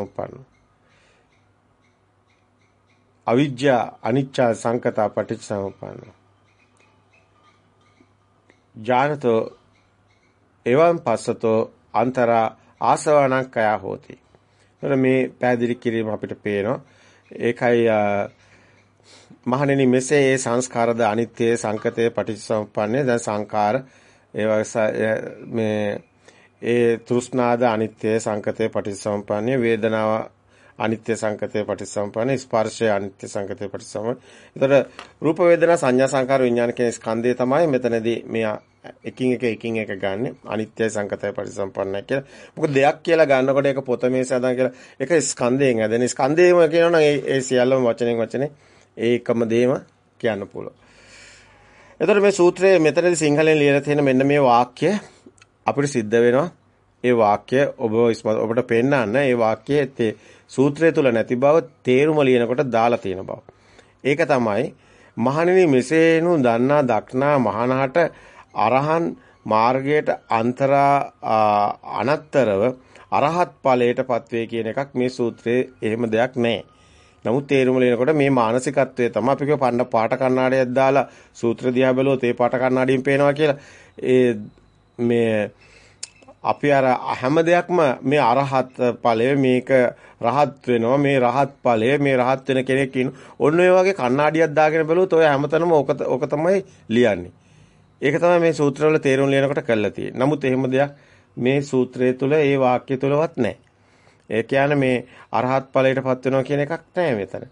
උපන්න. අවිජ්ජා අනිච්ච සංකතා පටිච්චසමුප්පන්න. ඥානතෝ එවං පස්සතෝ අන්තරා ආසවණං කය හෝති. එතන මේ පැහැදිලි කිරීම අපිට පේනවා. ඒකයි මහණෙනි මෙසේ ඒ සංස්කාරද අනිත්‍ය සංකතේ පටිච්චසමුප්පන්නේ දැන් සංකාර ඒ මේ ඒ තෘෂ්ණාද අනිත්‍ය සංකතේ පටිච්චසමුප්පන්නේ වේදනාව අනිත්‍ය සංකතේ පටිච්චසමුප්පන්නේ ස්පර්ශය අනිත්‍ය සංකතේ පටිච්චසමුප්පන්නේ. ඒතර රූප වේදනා සංඥා සංකාර විඥාන කියන ස්කන්ධය තමයි මෙතනදී මෙයා එකින් එක එකින් එක ගන්න අනිත්‍ය සංකතය පරිසම්පන්නයි කියලා. මොකද දෙයක් කියලා ගන්නකොට ඒක පොත මේස හදා කියලා ඒක ස්කන්ධයෙන් හැදෙන ස්කන්ධයම කියනවනම් ඒ ඒ සියල්ලම වචනෙන් වචනේ ඒකම දේම කියන්න පුළුවන්. එතකොට මේ සූත්‍රයේ මෙතනදී සිංහලෙන් ලියලා තියෙන මෙන්න මේ වාක්‍ය අපිට සිද්ධ වෙනවා. ඒ වාක්‍ය ඔබ ඔබට පෙන්වන්න ඒ වාක්‍යයේ සූත්‍රය තුල නැති බව තේරුම ලියනකොට දාලා තියෙන බව. ඒක තමයි මහණෙනි මෙසේනු දන්නා දක්නා මහානහට අරහන් මාර්ගයට අන්තරා අනත්තරව අරහත් ඵලයටපත් වේ කියන එකක් මේ සූත්‍රයේ එහෙම දෙයක් නැහැ. නමුත් තේරුම ලියනකොට මේ මානසිකත්වය තමයි අපි කිය පණ්ඩ පාට කණ්ණාඩියක් දාලා සූත්‍ර දිහා බැලුවොත් ඒ පාට කණ්ණාඩියෙන් පේනවා කියලා. ඒ මේ අපි අර හැම දෙයක්ම මේ අරහත් ඵලය මේක රහත් වෙනවා මේ රහත් ඵලය මේ රහත් වෙන කෙනෙක් ඉන්න ඔන්න ඔය වගේ කණ්ණාඩියක් දාගෙන බැලුවොත් ඔය හැමතැනම ඕක ඕක තමයි ලියන්නේ. ඒක තමයි මේ සූත්‍රවල තේරුම් ලියනකොට කරලා තියෙන්නේ. නමුත් එහෙම දෙයක් මේ සූත්‍රය තුල ඒ වාක්‍ය තුලවත් නැහැ. ඒ කියන්නේ මේ අරහත් ඵලයටපත් වෙනවා කියන එකක් නැහැ මෙතන.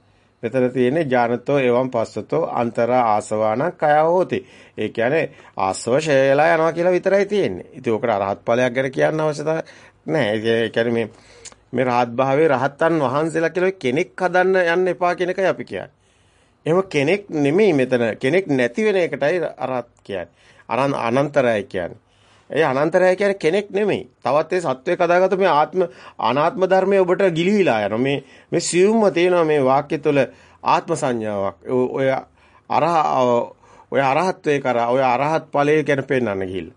මෙතන තියෙන්නේ ඥානතෝ එවම් පස්සතෝ අන්තර ආසවාන කය හෝති. ඒ කියන්නේ ආසව ෂයලා යනවා කියලා විතරයි තියෙන්නේ. ඉතින් ඕකට අරහත් ඵලයක් ගැන කියන්න අවශ්‍යතාවය නැහැ. ඒ කියන්නේ මේ මේ රහත් භාවයේ රහතන් වහන්සේලා කියලා කෙනෙක් හදන්න යන්න එපා කියන එකයි අපි කියන්නේ. එහෙම කෙනෙක් නෙමෙයි මෙතන කෙනෙක් නැති වෙන එකටයි අරහත් කියන්නේ. අනන් අනන්තරය කියන්නේ. ඒ අනන්තරය කියන්නේ කෙනෙක් නෙමෙයි. තවත් ඒ සත්වයක් හදාගත්ත මේ ආත්ම අනාත්ම ධර්මයේ ඔබට ගිලිහිලා යනවා. මේ මේ සියුම්ම තියෙනවා මේ වාක්‍ය තුළ ආත්ම සංඥාවක්. ඔය අරහ ඔය අරහත්වේ කරා ඔය අරහත් ඵලයේ ගැන පෙන්වන්න ගිහිල්ලා.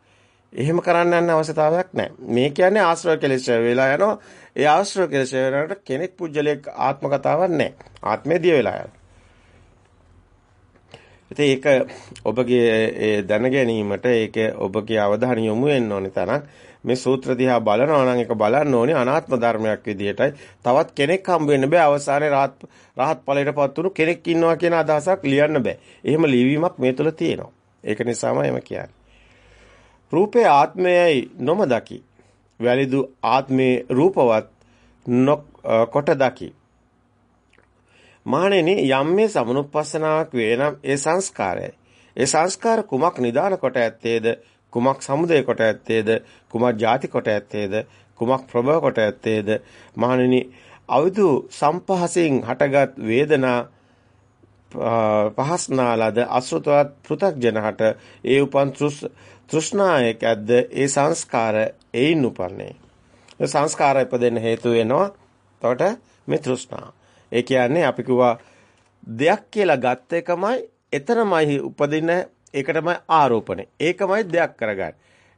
එහෙම කරන්න යන්න අවශ්‍යතාවයක් නැහැ. මේ කියන්නේ ආශ්‍රව කෙලෙස් වෙලා යනවා. ඒ ආශ්‍රව කෙලෙස් වෙනකොට කෙනෙක් පුජ්‍යලයක් ආත්ම කතාවක් නැහැ. ආත්මය දිය වෙලා යනවා. ඉතින් ඒක ඔබගේ දැන ගැනීමට ඒක ඔබගේ අවධානය යොමු වෙන්න ඕනේ තරම් මේ සූත්‍ර දිහා බලනවා නම් ඒක බලන්න ඕනේ අනාත්ම ධර්මයක් විදිහටයි. තවත් කෙනෙක් හම්බ වෙන්න බෑ අවසානයේ රහත් රහත් ඵලයටපත් වුණු කෙනෙක් ඉන්නවා කියන අදහසක් ලියන්න බෑ. එහෙම ලියවීමක් මේ තුල තියෙනවා. ඒක නිසාම එම කියන්නේ. රූපේ ආත්මයයි නොම දකි. වැලිදු ආත්මේ රූපවත් කොට දකි. මහණෙනි යම් මේ සමනුප්පස්සනාවක් වේනම් ඒ සංස්කාරයයි. ඒ සංස්කාර කුමක් නිදාන කොට ඇත්තේද? කුමක් සමුදය කොට ඇත්තේද? කුමක් ಜಾති කොට ඇත්තේද? කුමක් ප්‍රභව කොට ඇත්තේද? මහණෙනි අවිදු සම්පහසෙන් හටගත් වේදනා පහස්නාලද අසෘතවත් පෘ탁ජනහට ඒ උපන් තෘෂ්ණායකද්ද ඒ සංස්කාර එයින් උපන්නේ. සංස්කාර ඉපදෙන්න හේතු වෙනවා. එතකොට මේ තෘෂ්ණාව ඒ කියන්නේ අපි කිව්වා දෙයක් කියලා ගත්ත එකමයි එතනමයි උපදින ඒකටමයි ආරෝපණය. ඒකමයි දෙයක් කරගන්නේ.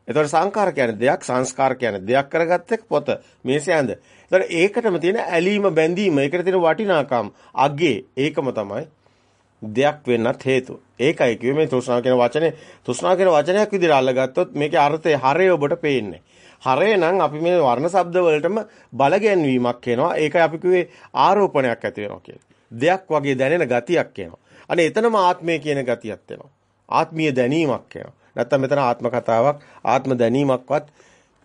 එතකොට සංකාර කියන්නේ දෙයක් සංස්කාර කියන්නේ දෙයක් කරගත්ත එක පොත මේසේ ඇඳ. එතකොට ඒකටම තියෙන ඇලීම බැඳීම ඒකට තියෙන වටිනාකම් අග්ගේ ඒකම තමයි දෙයක් වෙන්නත් හේතුව. ඒකයි කිව්වේ මේ තෘෂ්ණාව කියන වචනේ තෘෂ්ණාව කියන වචනයක් විදිහට අල්ලගත්තොත් මේකේ අර්ථය හරය ඔබට පේන්නේ. හරය නම් අපි මේ වර්ණ ශබ්ද වලටම බල ගැන්වීමක් එනවා. ඒකයි අපි කිව්වේ ආරෝපණයක් ඇති වෙනවා කියලා. දෙයක් වගේ දැනෙන ගතියක් එනවා. අනේ එතනම ආත්මය කියන ගතියක් එනවා. ආත්මීය දැනීමක් එනවා. නැත්තම් මෙතන ආත්ම කතාවක් ආත්ම දැනීමක්වත්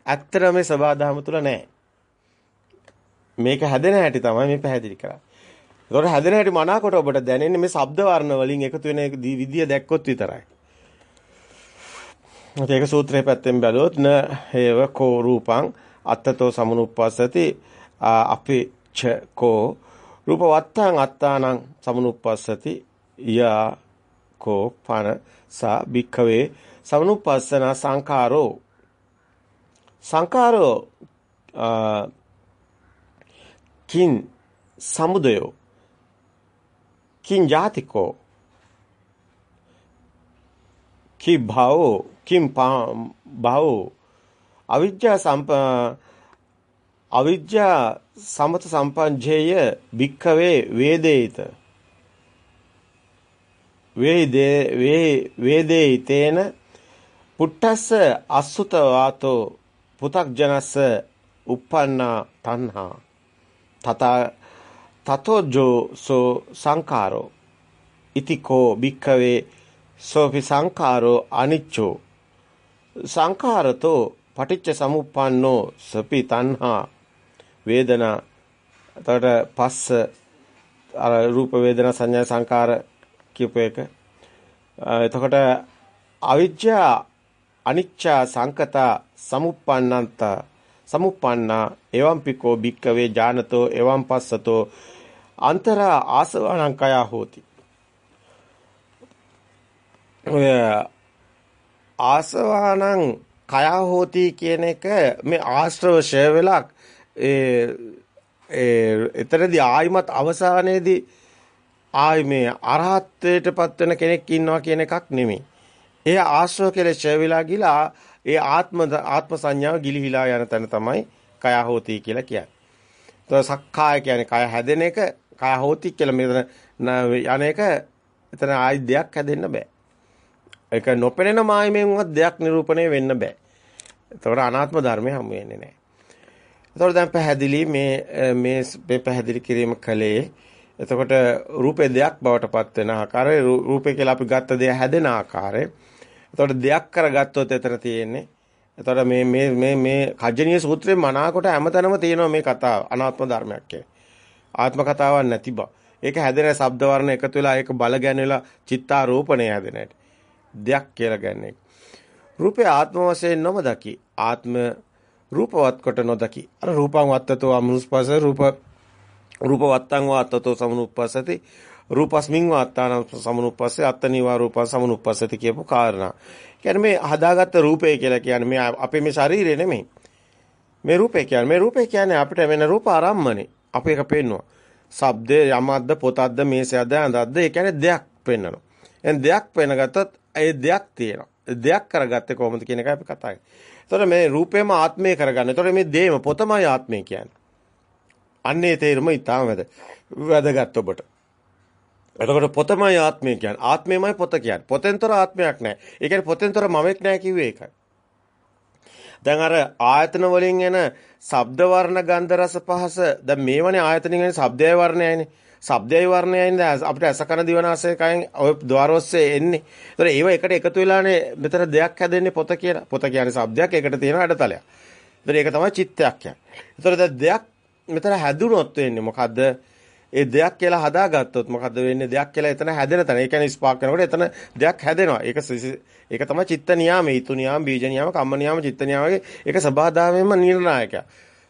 ඇත්තටම මේ සබාධම තුල නැහැ. මේක හැදෙන හැටි තමයි මේ පැහැදිලි කරන්නේ. ඒතකොට හැදෙන හැටි මනාකොට ඔබට දැනෙන්නේ මේ ශබ්ද වර්ණ වලින් එකතු වෙන විදිය දැක්කොත් විතරයි. ඒක සූත්‍රයේ පැත්තෙන් බැලුවොත් න හේව කෝ රූපං අත්තතෝ සමනුප්පස්සති. අපි ච කෝ රූප වත්තං අත්තානං සමනුප්පස්සති. යා කෝ පන සා භික්ඛවේ සමනුපස්සන සංඛාරෝ. සංඛාරෝ කින් සමුදයෝ. කින් ජාතිකෝ කි භවෝ කිම් භවෝ අවිජ්ජා සම්ප අවිජ්ජා සමත සම්පංජේය භික්ඛවේ වේදේිත වේදේ වේ වේදේිතේන පුට්ටස්ස අසුත වාතෝ පු탁ජනස්ස uppannā tanhā තතා තතෝජෝ සෝ සංඛාරෝ. ඉතිකෝ භික්ඛවේ සෝපි සංඛාරෝ අනිච්චෝ. සංඛාරතෝ පටිච්ච සමුප්පන්නෝ සපි තණ්හා. වේදනා එතකොට පස්ස අර රූප වේදනා සංඥා සංකාර කියපු එක. එතකොට අවිජ්ජා අනිච්චා සංකතා සමුප්පන්නන්ත. සමුප්පන්නා එවම් පිකෝ භික්කවේ ඥානතෝ එවම් පස්සතෝ අන්තරා ආසවණං කය හෝති ඔය ආසවානං කය හෝති කියන එක මේ ආශ්‍රව ෂය වෙලා ඒ ඒ එතරදී ආයිමත් අවසානයේදී ආයි මේ අරහත්ත්වයටපත් වෙන කෙනෙක් ඉන්නවා කියන එකක් නෙමෙයි. ඒ ආශ්‍රව කෙලෙස් ඡය වෙලා ගිලා ඒ ආත්ම ආත්ම සංඥාව ගිලිහිලා යන තැන තමයි කය හෝති කියලා කියන්නේ. તો සක්කාය කියන්නේ කය හැදෙන එක කය හෝති කියලා මෙතන යන එක එතන ආයි දෙයක් හැදෙන්න බෑ. ඒක නොපෙනෙන මායමෙන්වත් දෙයක් නිරූපණය වෙන්න බෑ. ඒතකොට අනාත්ම ධර්මය හමු වෙන්නේ නැහැ. ඒතකොට දැන් පැහැදිලි මේ මේ පැහැදිලි කිරීම කලේ එතකොට රූපේ දෙයක් බවට පත් වෙන ආකාරය රූපේ කියලා අපි ගත්ත දේ හැදෙන ආකාරය. එතකොට දෙයක් කරගත්තොත් එතන තියෙන්නේ. එතකොට මේ මේ මේ මේ කජ්ජනීය සූත්‍රයේ මනාකොට හැමතැනම තියෙනවා මේ කතාව අනාත්ම ධර්මයක් කියන්නේ. ආත්ම කතාවක් නැති බව. ඒක හැදෙන ශබ්ද වර්ණ එකතු වෙලා ඒක බල ගැනෙලා චිත්තාරෝපණය හැදෙන හැටි. දෙයක් කියලා ගන්න රූපේ ආත්ම වශයෙන් නොම දකි. ආත්ම රූපවත් කොට නොදකි. අර රූපං වත්තතෝ අමනුස්පස රූප රූප වත්තං වාත්තතෝ සමනුප්පස්සති රූපස්මින් වාත්තාන සමනුප්පස්සේ අත්තනිවා රූපං සමනුප්පස්සති කියපු කාරණා. කියන්නේ මේ හදාගත්ත රූපය කියලා කියන්නේ මේ අපේ මේ ශරීරය නෙමෙයි. මේ රූපය කියන්නේ මේ රූපය කියන්නේ අපිට වෙන රූප ආරම්මනේ. අපි එක පෙන්නවා. ශබ්දේ යමද්ද පොතක්ද මේසයක්ද ඇඳක්ද ඒ කියන්නේ දෙයක් පෙන්වනවා. එහෙනම් දෙයක් පෙන්නගත්තොත් ඒ දෙයක් තියෙනවා. දෙයක් කරගත්තේ කොහොමද කියන එකයි අපි කතා කරන්නේ. එතකොට මේ රූපේම ආත්මය කරගන්න. එතකොට මේ දේම පොතමයි ආත්මය කියන්නේ. අන්නේ තේරුම ඊටාම වැද. වැදගත් ඔබට. එතකොට පොතමයි ආත්මය කියන්නේ. ආත්මයමයි පොත කියන්නේ. පොතෙන්තර ආත්මයක් නැහැ. ඒ කියන්නේ පොතෙන්තර මමෙක් නැහැ කිව්වේ ඒකයි. දැන් අර ආයතන වලින් එන ශබ්ද වර්ණ ගන්ධ රස පහස දැන් මේවනේ ආයතනින් එන ශබ්දයයි වර්ණයයිනේ. ශබ්දයයි වර්ණයයිනේ දැන් අපිට අස කන දිවනාසය කයෙන් ඔය ద్వාර ඔස්සේ එන්නේ. ඒතර ඒව එකට එකතු වෙලානේ මෙතන දෙයක් හැදෙන්නේ පොත කියලා. පොත කියන්නේ ශබ්දයක් එකට තියෙන අඩතලයක්. ඒතර ඒක තමයි චිත්තයක් කියන්නේ. ඒතර දැන් දෙයක් මෙතන හැදුනොත් වෙන්නේ මොකද්ද? ඒ දෙයක් කියලා හදාගත්තොත් මොකද්ද වෙන්නේ? දෙයක් කියලා එතන හැදෙන තැන. ඒ කියන්නේ ස්පාක් කරනකොට එතන දෙයක් හැදෙනවා. ඒක ඒක තමයි චිත්ත නියාමයේ, ඊතු නියාම, බීජ නියාම, කම්ම නියාම, චිත්ත නියාමගේ ඒක සබහාදාමයෙන්ම නිර්ණායකයක්.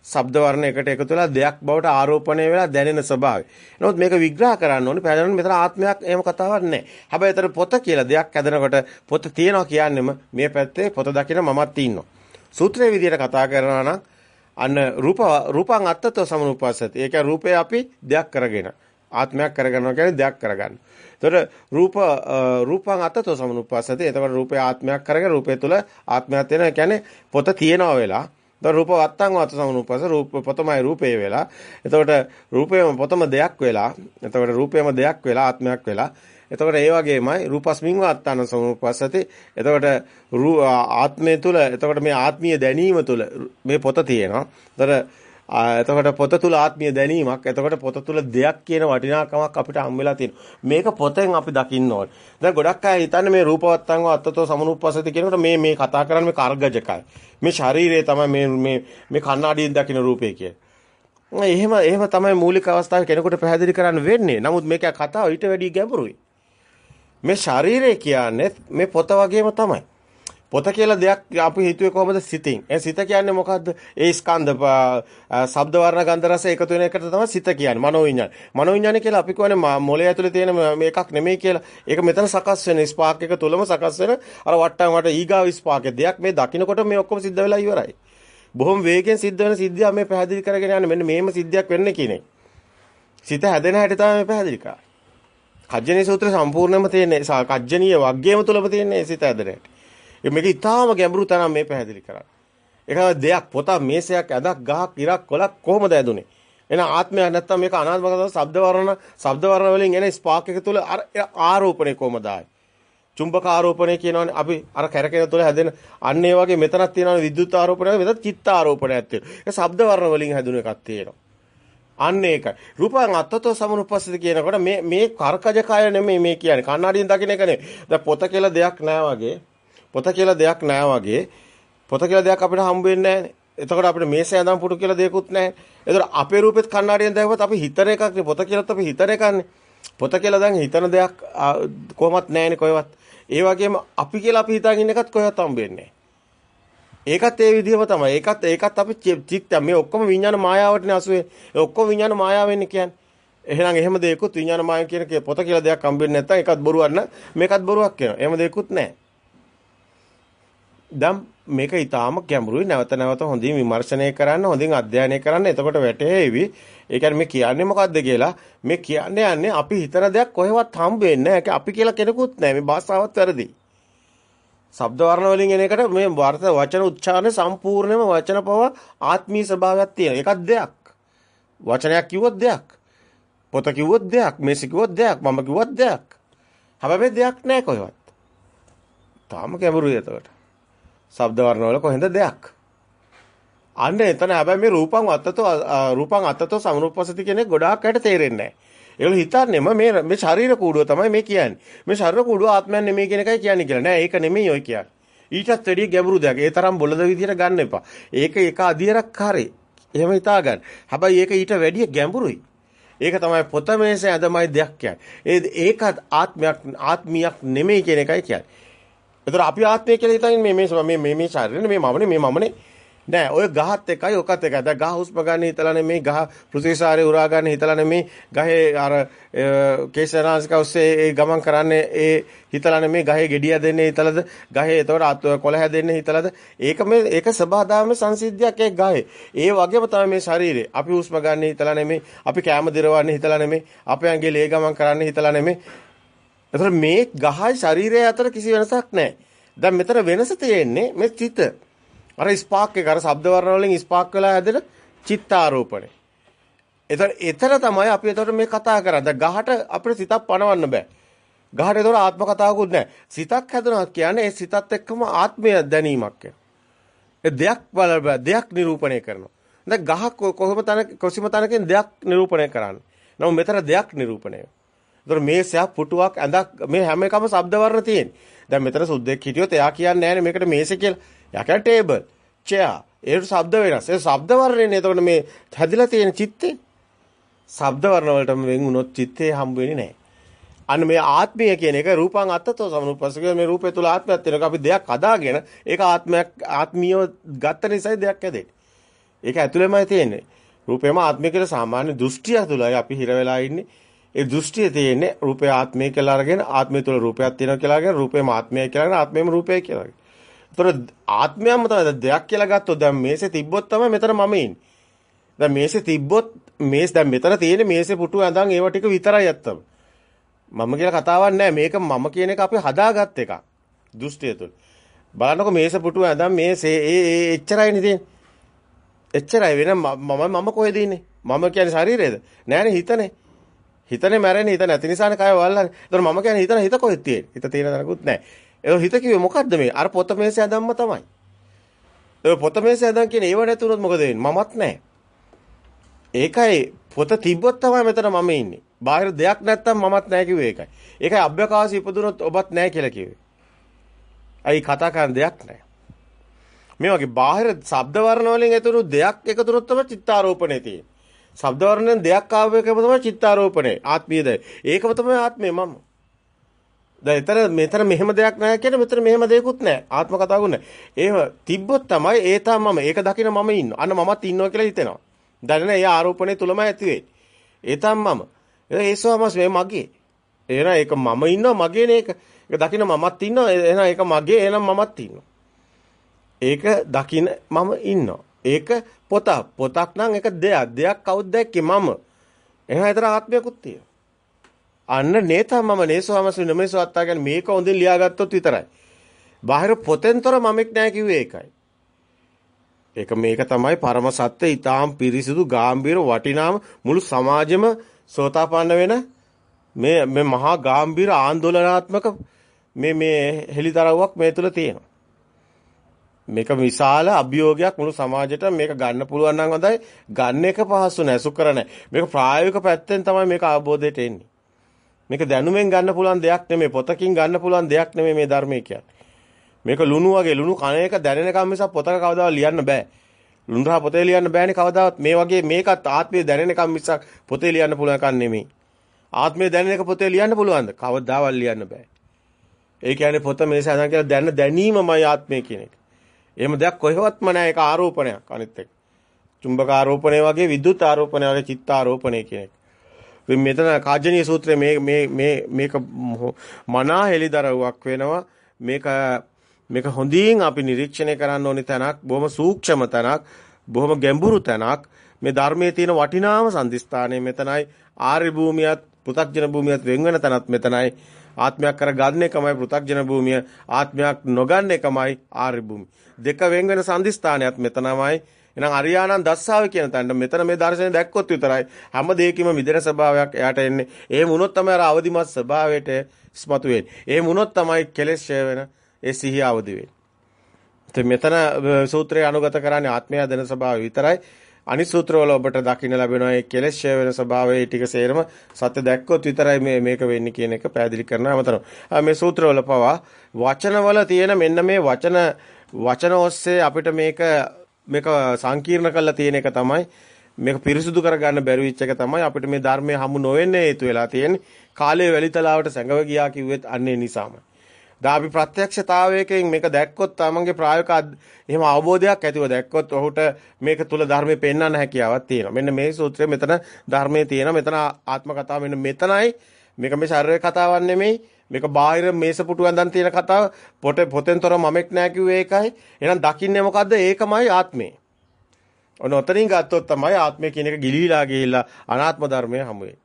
ශබ්ද වර්ණ එකට එකතු වෙලා දෙයක් බවට ආරෝපණය වෙලා දැනෙන ස්වභාවය. නමුත් මේක විග්‍රහ කරන්න ඕනේ. පැහැදිලිවම මෙතන ආත්මයක් එහෙම කතාවක් නැහැ. හැබැයි එතන පොත කියලා දෙයක් හැදෙනකොට පොත තියෙනවා කියන්නෙම මේ පැත්තේ පොත දකින මමත් ඉන්නවා. සූත්‍රයේ විදිහට කතා කරනවා නම් අන්න රූප රූපං අත්තතෝ සමනුපස්සති. ඒක රූපය අපි දෙයක් කරගෙන ආත්මයක් කරගන්නවා කියන්නේ දෙයක් කරගන්න. එතකොට රූප රූපං අත්තතෝ සමනුපස්සති. එතකොට රූපය ආත්මයක් කරගෙන රූපය තුල ආත්මයක් තියෙනවා. කියන්නේ පොත තියෙනවා වෙලා. එතකොට රූප වත්තං වත් සමනුපස්ස රූප පොතමයි රූපේ වෙලා. එතකොට රූපයම පොතම දෙයක් වෙලා. එතකොට රූපයම දෙයක් වෙලා ආත්මයක් වෙලා. එතකොට ඒ වගේමයි රූපස්මින්ව අත්තාන සමුපස්සති. එතකොට ආත්මය තුල එතකොට මේ ආත්මීය දැනීම තුල මේ පොත තියෙනවා. එතකොට එතකොට පොත තුල ආත්මීය දැනීමක්. එතකොට පොත තුල දෙයක් කියන වටිනාකමක් අපිට හම් වෙලා තියෙනවා. මේක පොතෙන් අපි දකින්න ඕනේ. දැන් ගොඩක් අය හිතන්නේ මේ රූපවත්තංව අත්තතෝ සමනුප්පසති කියනකොට මේ මේ කතා කරන්නේ මේ කාර්ගජකයි. මේ ශරීරය තමයි මේ මේ මේ කණ්ණාඩියෙන් දකින්න රූපය කියන්නේ. එහෙම එහෙම තමයි මූලික අවස්ථාවේ කෙනෙකුට පැහැදිලි කරන්න වෙන්නේ. නමුත් මේක කතාව ඊට වැඩිය ගැඹුරුයි. මේ ශරීරය කියන්නේ මේ පොත වගේම තමයි. පොත කියලා දෙයක් අපි හිතුවේ කොහොමද සිතින්. ඒ සිත කියන්නේ මොකද්ද? ඒ ස්කන්ධ ශබ්ද වර්ණ ගන්ධ රස එකතු වෙන එකට තමයි සිත කියන්නේ. මනෝවිඤ්ඤාණ. මනෝවිඤ්ඤාණය කියලා අපි කියන්නේ මොළය ඇතුලේ තියෙන මේකක් නෙමෙයි කියලා. ඒක මෙතන සකස් වෙන ස්පාක් එක තුලම සකස් වෙන අර වට්ටම් වට ඊගාව ස්පාක් දෙයක් මේ දකින්නකොට මේ ඔක්කොම සිද්ධ වෙලා ඉවරයි. බොහොම වේගෙන් සිද්ධ වෙන සිද්ධිය මේ පැහැදිලි කරගෙන යන්නේ මෙන්න මේම සිද්ධියක් වෙන්නේ කියන්නේ. සිත හැදෙන හැටි තමයි මේ පැහැදිලි කරන්නේ. කජ්ජනීය සූත්‍රය සම්පූර්ණයෙන්ම තියෙන්නේ කජ්ජනීය වග්ගයම තුලම තියෙන්නේ සිත ඇදරට. මේක ඊටාම ගැඹුරු තරම් මේ පැහැදිලි කරන්නේ. ඒක දෙයක් පොතක් මේසයක් ඇදක් ගහක් ඉරක් කොලක් කොහොමද ඇදුනේ? එන ආත්මයක් නැත්තම් මේක අනාත්මක ශබ්ද වර්ණ ශබ්ද වර්ණ වලින් එන ස්පාක් එක තුල ආරෝපණය කොහමද ආයි? චුම්බක ආරෝපණය කියනවනේ අපි අර කැරකෙන තුල හැදෙන අන්න ඒ වගේ මෙතනක් තියෙනවනේ විද්‍යුත් ආරෝපණය මෙතන චිත්ත ආරෝපණයක් තියෙනවා. ඒක ශබ්ද වර්ණ වලින් හැදුන එකක් තියෙනවා. අන්න ඒකයි. රූපං අත්තතෝ සමනුපස්සිත කියනකොට මේ මේ කර්කජ කය නෙමෙයි මේ කියන්නේ. කණ්ණාඩියෙන් දකින්න එක නෙමෙයි. දැන් පොත කියලා දෙයක් නෑ වගේ. පොත කියලා දෙයක් නෑ වගේ. පොත කියලා දෙයක් අපිට හම්බ වෙන්නේ නෑනේ. එතකොට අපිට මේස ඇඳන් පුටු කියලා දෙයක්වත් නැහැ. එතකොට අපේ රූපෙත් කණ්ණාඩියෙන් දැක්වුවත් අපි හිතන එකක් නේ. පොත කියලාත් අපි හිතන එකන්නේ. පොත කියලා දැන් හිතන දෙයක් කොහොමත් නැහැනේ කොහෙවත්. ඒ වගේම අපි කියලා අපි හිතාගෙන ඉන්න එකත් කොහෙවත් හම්බෙන්නේ ඒකත් ඒ විදිහම තමයි. ඒකත් ඒකත් අපි චිත්ත මේ ඔක්කොම විඥාන මායාවටනේ අසුවේ. ඒ ඔක්කොම විඥාන මායාව වෙන්නේ කියන්නේ. එහෙනම් එහෙම දෙයක්වත් විඥාන මායාව කියන පොත කියලා දෙයක් හම්බෙන්නේ නැත්නම් ඒකත් බොරුවක් න මේකත් බොරුවක් කියනවා. එහෙම දෙයක්වත් නැහැ. දැන් මේක ඊටාම ගැඹුරුයි නැවත නැවත හොඳින් විමර්ශනය කරන්න හොඳින් අධ්‍යයනය කරන්න එතකොට වැටහෙවි ඒ කියන්නේ මේ කියන්නේ මොකද්ද කියලා මේ කියන්නේ යන්නේ අපි හිතන දෙයක් කොහෙවත් හම්බ වෙන්නේ නැහැ අපි කියලා කෙනෙකුත් නැහැ මේ භාෂාවත් වැරදි ශබ්ද වර්ණ වලින් එන එකට මේ වර්ත වචන උච්චාරණය සම්පූර්ණයෙන්ම වචන පව ආත්මීය ස්වභාවයක් තියෙන එකක් දෙයක්. වචනයක් කිව්වොත් දෙයක්. පොත කිව්වොත් දෙයක්. මේස කිව්වොත් දෙයක්. මම කිව්වොත් දෙයක්. හැබැයි දෙයක් නැහැ කොහෙවත්. තාම ගැඹුරුයි එතකොට. ශබ්ද වර්ණ වල කොහෙන්ද දෙයක්? අන්න එතන හැබැයි මේ රූපං අත්තතෝ රූපං අත්තතෝ සමනුපස්සති කියන ගොඩාක් අයට තේරෙන්නේ නැහැ. ඒගොල්ලෝ හිතන්නේම මේ මේ ශරීර කූඩුව තමයි මේ කියන්නේ. මේ ශරීර කූඩුව ආත්මයන් නෙමෙයි කියන එකයි කියන්නේ කියලා. නෑ ඒක නෙමෙයි ඔය කියන්නේ. ඊටත් වැඩිය ගැඹුරු දෙයක්. ඒ තරම් බොළඳ විදියට ගන්න එපා. ඒක එක අදියරක් හරේ. එහෙම හිතා ගන්න. හැබැයි ඒක ඊට වැඩිය ගැඹුරුයි. ඒක තමයි පොත මේසේ අදමයි දෙයක් කියන්නේ. ඒ ඒකත් ආත්මයක් ආත්මියක් නෙමෙයි කියන එකයි කියන්නේ. ඒතර අපි ආත්මය කියලා හිතන්නේ මේ මේ මේ මේ ශරීරනේ මේ මමනේ මේ මමනේ නෑ ඔය ගහත් එකයි ඔකත් එකයි. දැන් ගහ හුස්ම ගන්න හිතලා නෙමෙයි ගහ පෘථිවිසාරේ උරා ගන්න හිතලා නෙමෙයි ගහේ අර කේශනාසික ඔස්සේ ඒ ගමන් කරන්නේ ඒ හිතලා නෙමෙයි ගහේ gediya දෙන්නේ හිතලාද ගහේ එතකොට කොළ හැදෙන්නේ හිතලාද ඒක මේ ඒක සබහාදාම සංසිද්ධියක් ඒ ගහේ. ඒ වගේම තමයි මේ ශරීරේ. අපි හුස්ම ගන්න හිතලා නෙමෙයි අපි කැම දිරවන්නේ හිතලා නෙමෙයි අපි ඇඟේ ලේ ගමන් කරන්න හිතලා නෙමෙයි එතකොට මේ ගහයි ශරීරය අතර කිසි වෙනසක් නැහැ. දැන් මෙතන වෙනස තියෙන්නේ මේ චිත. අර ස්පාක් එක අර ශබ්ද වර්ණ වලින් ස්පාක් වෙලා හැදෙන චිත්තාරෝපණය. එතන එතන තමයි අපි එතකොට මේ කතා කරන්නේ. දැන් ගහට අපිට සිතක් පනවන්න බෑ. ගහට එතකොට ආත්ම කතාවකුත් නැහැ. සිතක් හැදුණා කියන්නේ ඒ සිතත් එක්කම ආත්මය දැනීමක් ඒ දෙයක් බල දෙයක් නිරූපණය කරනවා. දැන් ගහ කොහොම තන කොසිම තනකින් දෙයක් නිරූපණය කරන්නේ. නමුත් මෙතන දෙයක් නිරූපණය ඒතර මේසයක් පුටුවක් ඇඳක් මේ හැම එකම ශබ්ද වර්ණ තියෙන. දැන් මෙතන සුද්දෙක් හිටියොත් එයා කියන්නේ නැහැ මේකට මේස කියලා. එයා කියන්නේ ටේබල්, චෙයා. ඒකට ශබ්ද වෙනස්. ඒ ශබ්ද වර්ණනේ එතකොට මේ හැදිලා තියෙන චිත්තේ. ශබ්ද වර්ණ වලටම වෙන් වුණොත් චිත්තේ හම්බ වෙන්නේ නැහැ. අන්න මේ ආත්මය කියන එක රූපං අත්තතෝ සමනුපස්සක මේ රූපය තුල ආත්මයක් තියෙනවා. අපි දෙයක් හදාගෙන ඒක ආත්මයක් ආත්මීයව ගත්ත නිසායි දෙයක් හැදෙන්නේ. ඒක ඇතුළෙමයි තියෙන්නේ. රූපේම ආත්මය කියලා සාමාන්‍ය දෘෂ්ටිය තුළයි අපි හිර වෙලා ඉන්නේ. ඒ දෘෂ්ටිය තියෙන්නේ රූපය ආත්මය කියලා අරගෙන ආත්මය තුළ රූපයක් තියෙනවා කියලා අරගෙන රූපේම ආත්මය කියලා අරගෙන ආත්මයම රූපය කියලා අරගෙන. ඒතර ආත්මයම තමයි දෙයක් කියලා ගත්තොත් දැන් මේසේ තිබ්බොත් තමයි මෙතන මම ඉන්නේ. දැන් මේසේ තිබ්බොත් මේස් දැන් මෙතන තියෙන මේසේ පුටු ඇඳන් ඒව ටික විතරයි ඇත්තම. මම කියලා කතාවක් නැහැ. මේක මම කියන එක අපි හදාගත් එකක්. දෘෂ්ටිය තුළ. බලන්නකො මේස පුටු ඇඳන් මේසේ ඒ ඒ එච්චරයිනේ තියෙන්නේ. එච්චරයි වෙන මම මම කොහෙද ඉන්නේ? මම කියන්නේ ශරීරයේද? නෑනේ හිතනේ. හිතනේ මැරෙන්නේ හිත නැති නිසානේ කය වල්ලන්නේ. ඒතර මම කියන්නේ හිතන හිත කොහෙද තියෙන්නේ? හිත තියෙන තැනකුත් නැහැ. ඒක හිත කිව්වේ මොකද්ද මේ? අර පොත මේසේ ඇඳම්ම තමයි. ඒ පොත මේසේ ඇඳන් කියන්නේ ඒව නැතුනොත් මොකද වෙන්නේ? මමත් නැහැ. ඒකයි පොත තිබ්බොත් තමයි මෙතන මම ඉන්නේ. බාහිර දෙයක් නැත්තම් මමත් නැහැ කිව්වේ ඒකයි. ඒකයි අභ්‍යකාශي ඉපදුනොත් ඔබත් නැහැ කියලා කිව්වේ. අයි කතා කරන දෙයක් නැහැ. මේ වගේ බාහිර ශබ්ද වර්ණ වලින් ඇතුළු දෙයක් එකතුනොත් තමයි චිත්තාරෝපණය තියෙන්නේ. ශබ්ද වර්ණෙන් දෙයක් ආව එකම තමයි චිත්තාරෝපණය. ආත්මීයද. ඒකම තමයි ආත්මය මම. දැන් ඊතර මෙතන මෙහෙම දෙයක් නැහැ කියන මෙතන මෙහෙම දෙයක්වත් නැහැ. ආත්ම කතාවකුත් නැහැ. ඒව තිබ්බොත් තමයි ඒ තමයි මම. ඒක දකින මම ඉන්නවා. අන්න මමත් ඉන්නවා කියලා හිතෙනවා. දැනෙන ඒ ආරෝපණය තුලම ඇති වෙන්නේ. ඒ තමයි මම. ඒසවමස් මේ මගේ. එහෙනම් ඒක මම ඉන්නවා මගේනේ ඒක. ඒක දකින මමත් ඉන්නවා. එහෙනම් ඒක මගේ. එහෙනම් මමත් ඉන්නවා. ඒක දකින මම ඉන්නවා. ඒක පොතක්. පොතක් නම් ඒක දෙයක්. දෙයක් කවුද දැක්කේ මම. එහෙනම් ඒතර ආත්මයකුත් තියෙනවා. අන්න නේතා මම නේසවමස් නමේසව අත්තා කියන්නේ මේක හොඳින් ලියාගත්තොත් විතරයි. බාහිර පොතෙන්තර මමෙක් නැහැ කිව්වේ ඒකයි. ඒක මේක තමයි පරම සත්‍ය ඊටාම් පිරිසිදු ගාම්භීර වටිනාම මුළු සමාජෙම සෝතාපන්න වෙන මේ මේ මහා ගාම්භීර ආందోලනාත්මක මේ මේ හෙලිතරව්වක් මේ තුල තියෙනවා. මේක විශාල අභියෝගයක් මුළු සමාජයට මේක ගන්න පුළුවන් නම් හොඳයි. ගන්න එක පහසු නෑ සුකර නෑ. මේක ප්‍රායෝගික පැත්තෙන් තමයි මේක අවබෝධයට එන්නේ. මේක දැනුමෙන් ගන්න පුළුවන් දෙයක් නෙමෙයි පොතකින් ගන්න පුළුවන් දෙයක් නෙමෙයි මේ ධර්මයේ කියන්නේ. මේක ලුණු වගේ ලුණු කණ එක දැනෙනකම් මිසක් පොතක කවදාවත් ලියන්න බෑ. ලුණු රහ පොතේ ලියන්න බෑනේ කවදාවත් මේ වගේ මේකත් ආත්මය දැනෙනකම් මිසක් පොතේ ලියන්න පුළුවන් එකක් නෙමෙයි. ආත්මය දැනෙන එක පොතේ ලියන්න පුළුවන්ද? කවදාවත් ලියන්න බෑ. ඒ කියන්නේ පොත මේ සඳහන් කියලා දැන දැනීමමයි ආත්මය කියන එක. එහෙම දෙයක් කොහෙවත්ම නැහැ ඒක ආරෝපණයක් අනිත් එක. චුම්බක ආරෝපණය වගේ විද්‍යුත් ආරෝපණය වගේ චිත්ත ආරෝපණය කියන එක. මෙතන කාජනීය සූත්‍රයේ මේ මේ මේ මේක මනා හෙලිදරව්වක් වෙනවා. මේක මේක හොඳින් අපි නිරීක්ෂණය කරන්න ඕනි තැනක්, බොහොම සූක්ෂම තැනක්, බොහොම ගැඹුරු තැනක්. මේ ධර්මයේ තියෙන වටිනාම සම්දිස්ථානය මෙතනයි. ආර්ය භූමියත්, පෘථග්ජන භූමියත් වෙන් වෙන තැනත් මෙතනයි. ආත්මයක් කරගන්න එකමයි පෘථග්ජන භූමිය ආත්මයක් නොගන්න එකමයි ආර්ය භූමිය දෙක වෙන් වෙන සම්දිස්ථානයත් මෙතනමයි එහෙනම් අරියානන් දස්සාව කියන තැනට මෙතන මේ දර්ශනය දැක්කොත් විතරයි හැම දෙයකම මිදෙන ස්වභාවයක් එයාට එන්නේ. එහෙම වුණොත් තමයි අර අවදිමත් ස්වභාවයට ඉස්මතු වෙන්නේ. එහෙම වුණොත් තමයි කෙලෙස් ඡය වෙන ඒ සිහිය අවදි වෙන්නේ. මෙතන සූත්‍රය අනුගත කරන්නේ ආත්මය දෙන ස්වභාවය විතරයි. අනිත් සූත්‍රවල ඔබට දකින්න ලැබෙනවා ඒ කෙලෙස් ඡය වෙන ස්වභාවය ටික සේරම සත්‍ය දැක්කොත් විතරයි මේ මේක වෙන්නේ කියන එක පැහැදිලි කරනවා අමතරව. මේ සූත්‍රවල පවා වචනවල තියෙන මෙන්න මේ වචන වචන ඔස්සේ අපිට මේක මේක සංකීර්ණ කරලා තියෙන එක තමයි මේක පිරිසුදු කරගන්න බැරි වෙච්ච එක තමයි අපිට මේ ධර්මයේ හමු නොවෙන්නේ හේතු වෙලා තියෙන්නේ. කාලයේ වැලිතලාවට සැඟව ගියා කිව්වෙත් අන්නේ නිසාමයි. දා අපි ප්‍රත්‍යක්ෂතාවයකින් මේක දැක්කොත් තමන්ගේ ප්‍රායෝගික එහෙම අවබෝධයක් ඇතිව දැක්කොත් ඔහුට මේක තුල ධර්මයේ පෙන්වන්න හැකියාවක් තියෙනවා. මෙන්න මේ සූත්‍රය මෙතන ධර්මයේ තියෙනවා. මෙතන ආත්ම කතාව මෙන්න මෙතනයි. මේක මේ ශරීර කතාවක් නෙමෙයි. මේක බාහිර මේස පුටු ඇඳන් තියෙන කතාව. පොතේ පොතෙන්තර මමෙක් නෑ කිව්වේ ඒකයි. එහෙනම් දකින්නේ මොකද්ද? ඒකමයි ආත්මය. ඔන්න ඔතනින් ගත්තොත් තමයි ආත්මය කියන එක ගිලිහිලා ගිහිල්ලා අනාත්ම ධර්මය හමු වෙන්නේ.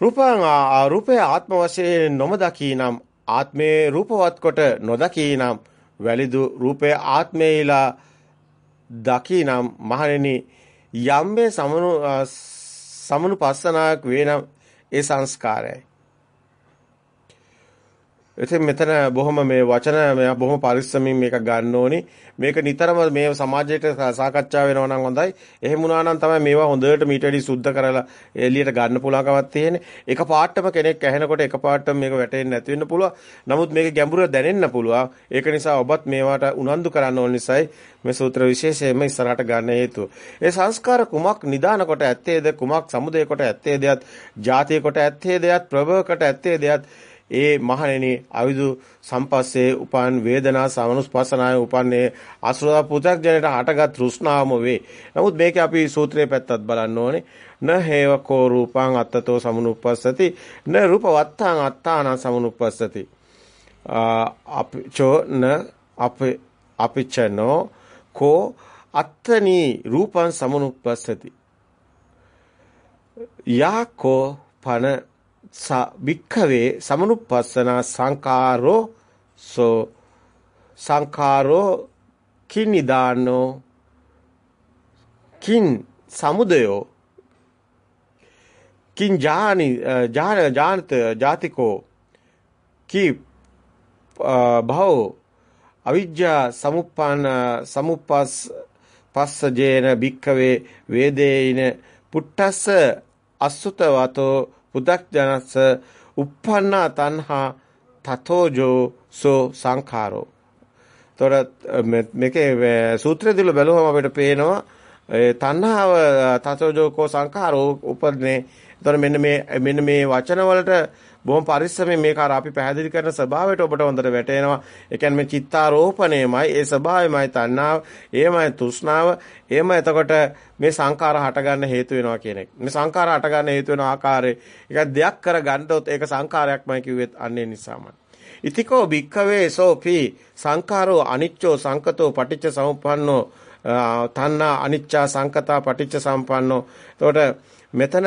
රූපං රූපේ ආත්ම වශයෙන් නොම දකීනම් ආත්මේ රූපවත් කොට නොදකීනම් වැලිදු රූපේ ආත්මේලා දකීනම් මහණෙනි යම්බේ සමනු සමනුපස්සනාවක් වේනම් ඒ සංස්කාරයයි ඉතින් මෙතන බොහොම මේ වචන මෙයා බොහොම පරිස්සමින් මේක ගන්න ඕනි. මේක නිතරම මේ සමාජයට සාකච්ඡා වෙනවා නම් හොඳයි. එහෙම වුණා නම් තමයි මේවා හොඳට මීට වැඩි සුද්ධ කරලා එළියට ගන්න පුළුවන්කමක් තියෙන්නේ. එක පාටම කෙනෙක් ඇහෙනකොට එක පාටම මේක වැටෙන්නේ නැති වෙන්න පුළුවන්. නමුත් මේක ගැඹුර දැනෙන්න පුළුවන්. ඒක නිසා ඔබත් මේවට උනන්දු කරන්න ඕන නිසායි මේ සූත්‍ර විශේෂයෙන්ම ඉස්සරහට ගන්න හේතුව. ඒ සංස්කාර කුමක් නිදාන කොට ඇත්තේද කුමක් සමුදය කොට ඇත්තේදයත් ජාතිය කොට ඇත්තේදයත් ප්‍රභව කොට ඇත්තේදයත් ඒ මහණෙනි අවිදු සම්පස්සේ උපන් වේදනා සමනුස්පස්සනාය උපන්නේ අසුර පුතග්ජනයට හටගත් තෘෂ්ණාවම වේ. නමුත් මේකේ අපි සූත්‍රයේ පැත්තත් බලන්න ඕනේ. න හේවකෝ රූපං අත්තතෝ සමනුප්පස්සති න රූපවත්තං අත්තාන සමනුප්පස්සති. අපචෝ න අපේ අපිචනෝ කෝ අත්තනි රූපං සමනුප්පස්සති. යාකෝ පන භික්ඛවේ සමනුපස්සන සංකාරෝ සෝ සංකාරෝ කිනිදානෝ කින් සමුදයෝ කින් ජානි ජාන ජානත ජාතිකෝ කි භව අවිජ්ජා සමුප්පන්න සමුප්පස් පස්සජේන භික්ඛවේ වේදේයින පුට්ටස්ස අසුතවතෝ පුදක්ජනස upphanna තණ්හා තතෝජෝ සෝ සංඛාරෝ. ତොර මේකේ සූත්‍රය දිල බැලුවම අපිට පේනවා ඒ තණ්හාව තතෝජෝ කෝ සංඛාරෝ උපන්නේ. එතකොට මෙන්න මේ මෙන්න මේ වචන වලට බොහොම පරිස්සමෙන් මේක අර අපි පැහැදිලි කරන ස්වභාවයට ඔබට හොඳට වැටෙනවා. ඒ කියන්නේ මේ චිත්තාරෝපණයමයි ඒ ස්වභාවයමයි තණ්හාව, ඒමයි තෘෂ්ණාව, ඒම එතකොට මේ සංඛාර හටගන්න හේතු වෙනවා කියන එක. මේ සංඛාර හටගන්න හේතු වෙන ආකාරය ඒක දෙයක් කර ගන්නතොත් ඒක සංඛාරයක්මයි කිව්වෙත් අන්නේ නිසාමයි. ඉතිකෝ භික්ඛවේ සෝපි සංඛාරෝ අනිච්චෝ සංකතෝ පටිච්ච සමුප්පන්නෝ තණ්හා අනිච්චා සංකතා පටිච්ච සම්පන්නෝ. එතකොට මෙතන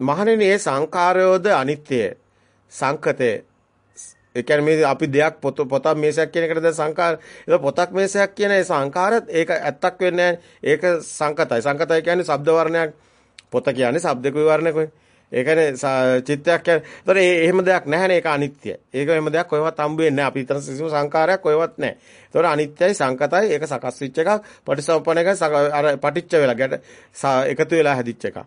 මහණෙනි මේ සංඛාරයෝද අනිත්‍යය සංකතේ ඒ කියන්නේ මේ අපි දෙයක් පොත පොතක් මේසයක් කියන එකට දැන් සංකාර ඒක පොතක් මේසයක් කියන ඒ සංකාරත් ඒක ඇත්තක් වෙන්නේ ඒක සංකතයි. සංකතයි කියන්නේ ශබ්ද වර්ණයක්. පොත කියන්නේ ශබ්දක විවරණයකෝයි. ඒ කියන්නේ චිත්තයක් කියන්නේ. ඒතර එහෙම දෙයක් නැහැනේ ඒක අනිත්‍යයි. ඒක එහෙම දෙයක් කොහෙවත් හම්බ වෙන්නේ නැහැ. අපි හිතන කිසිම සංකාරයක් කොහෙවත් නැහැ. ඒතර අනිත්‍යයි සංකතයි ඒක සකස් වෙච්ච එකක්. පටිසම්පන්න එක අර පටිච්ච වෙලා ගැට එකතු වෙලා හැදිච්ච එකක්.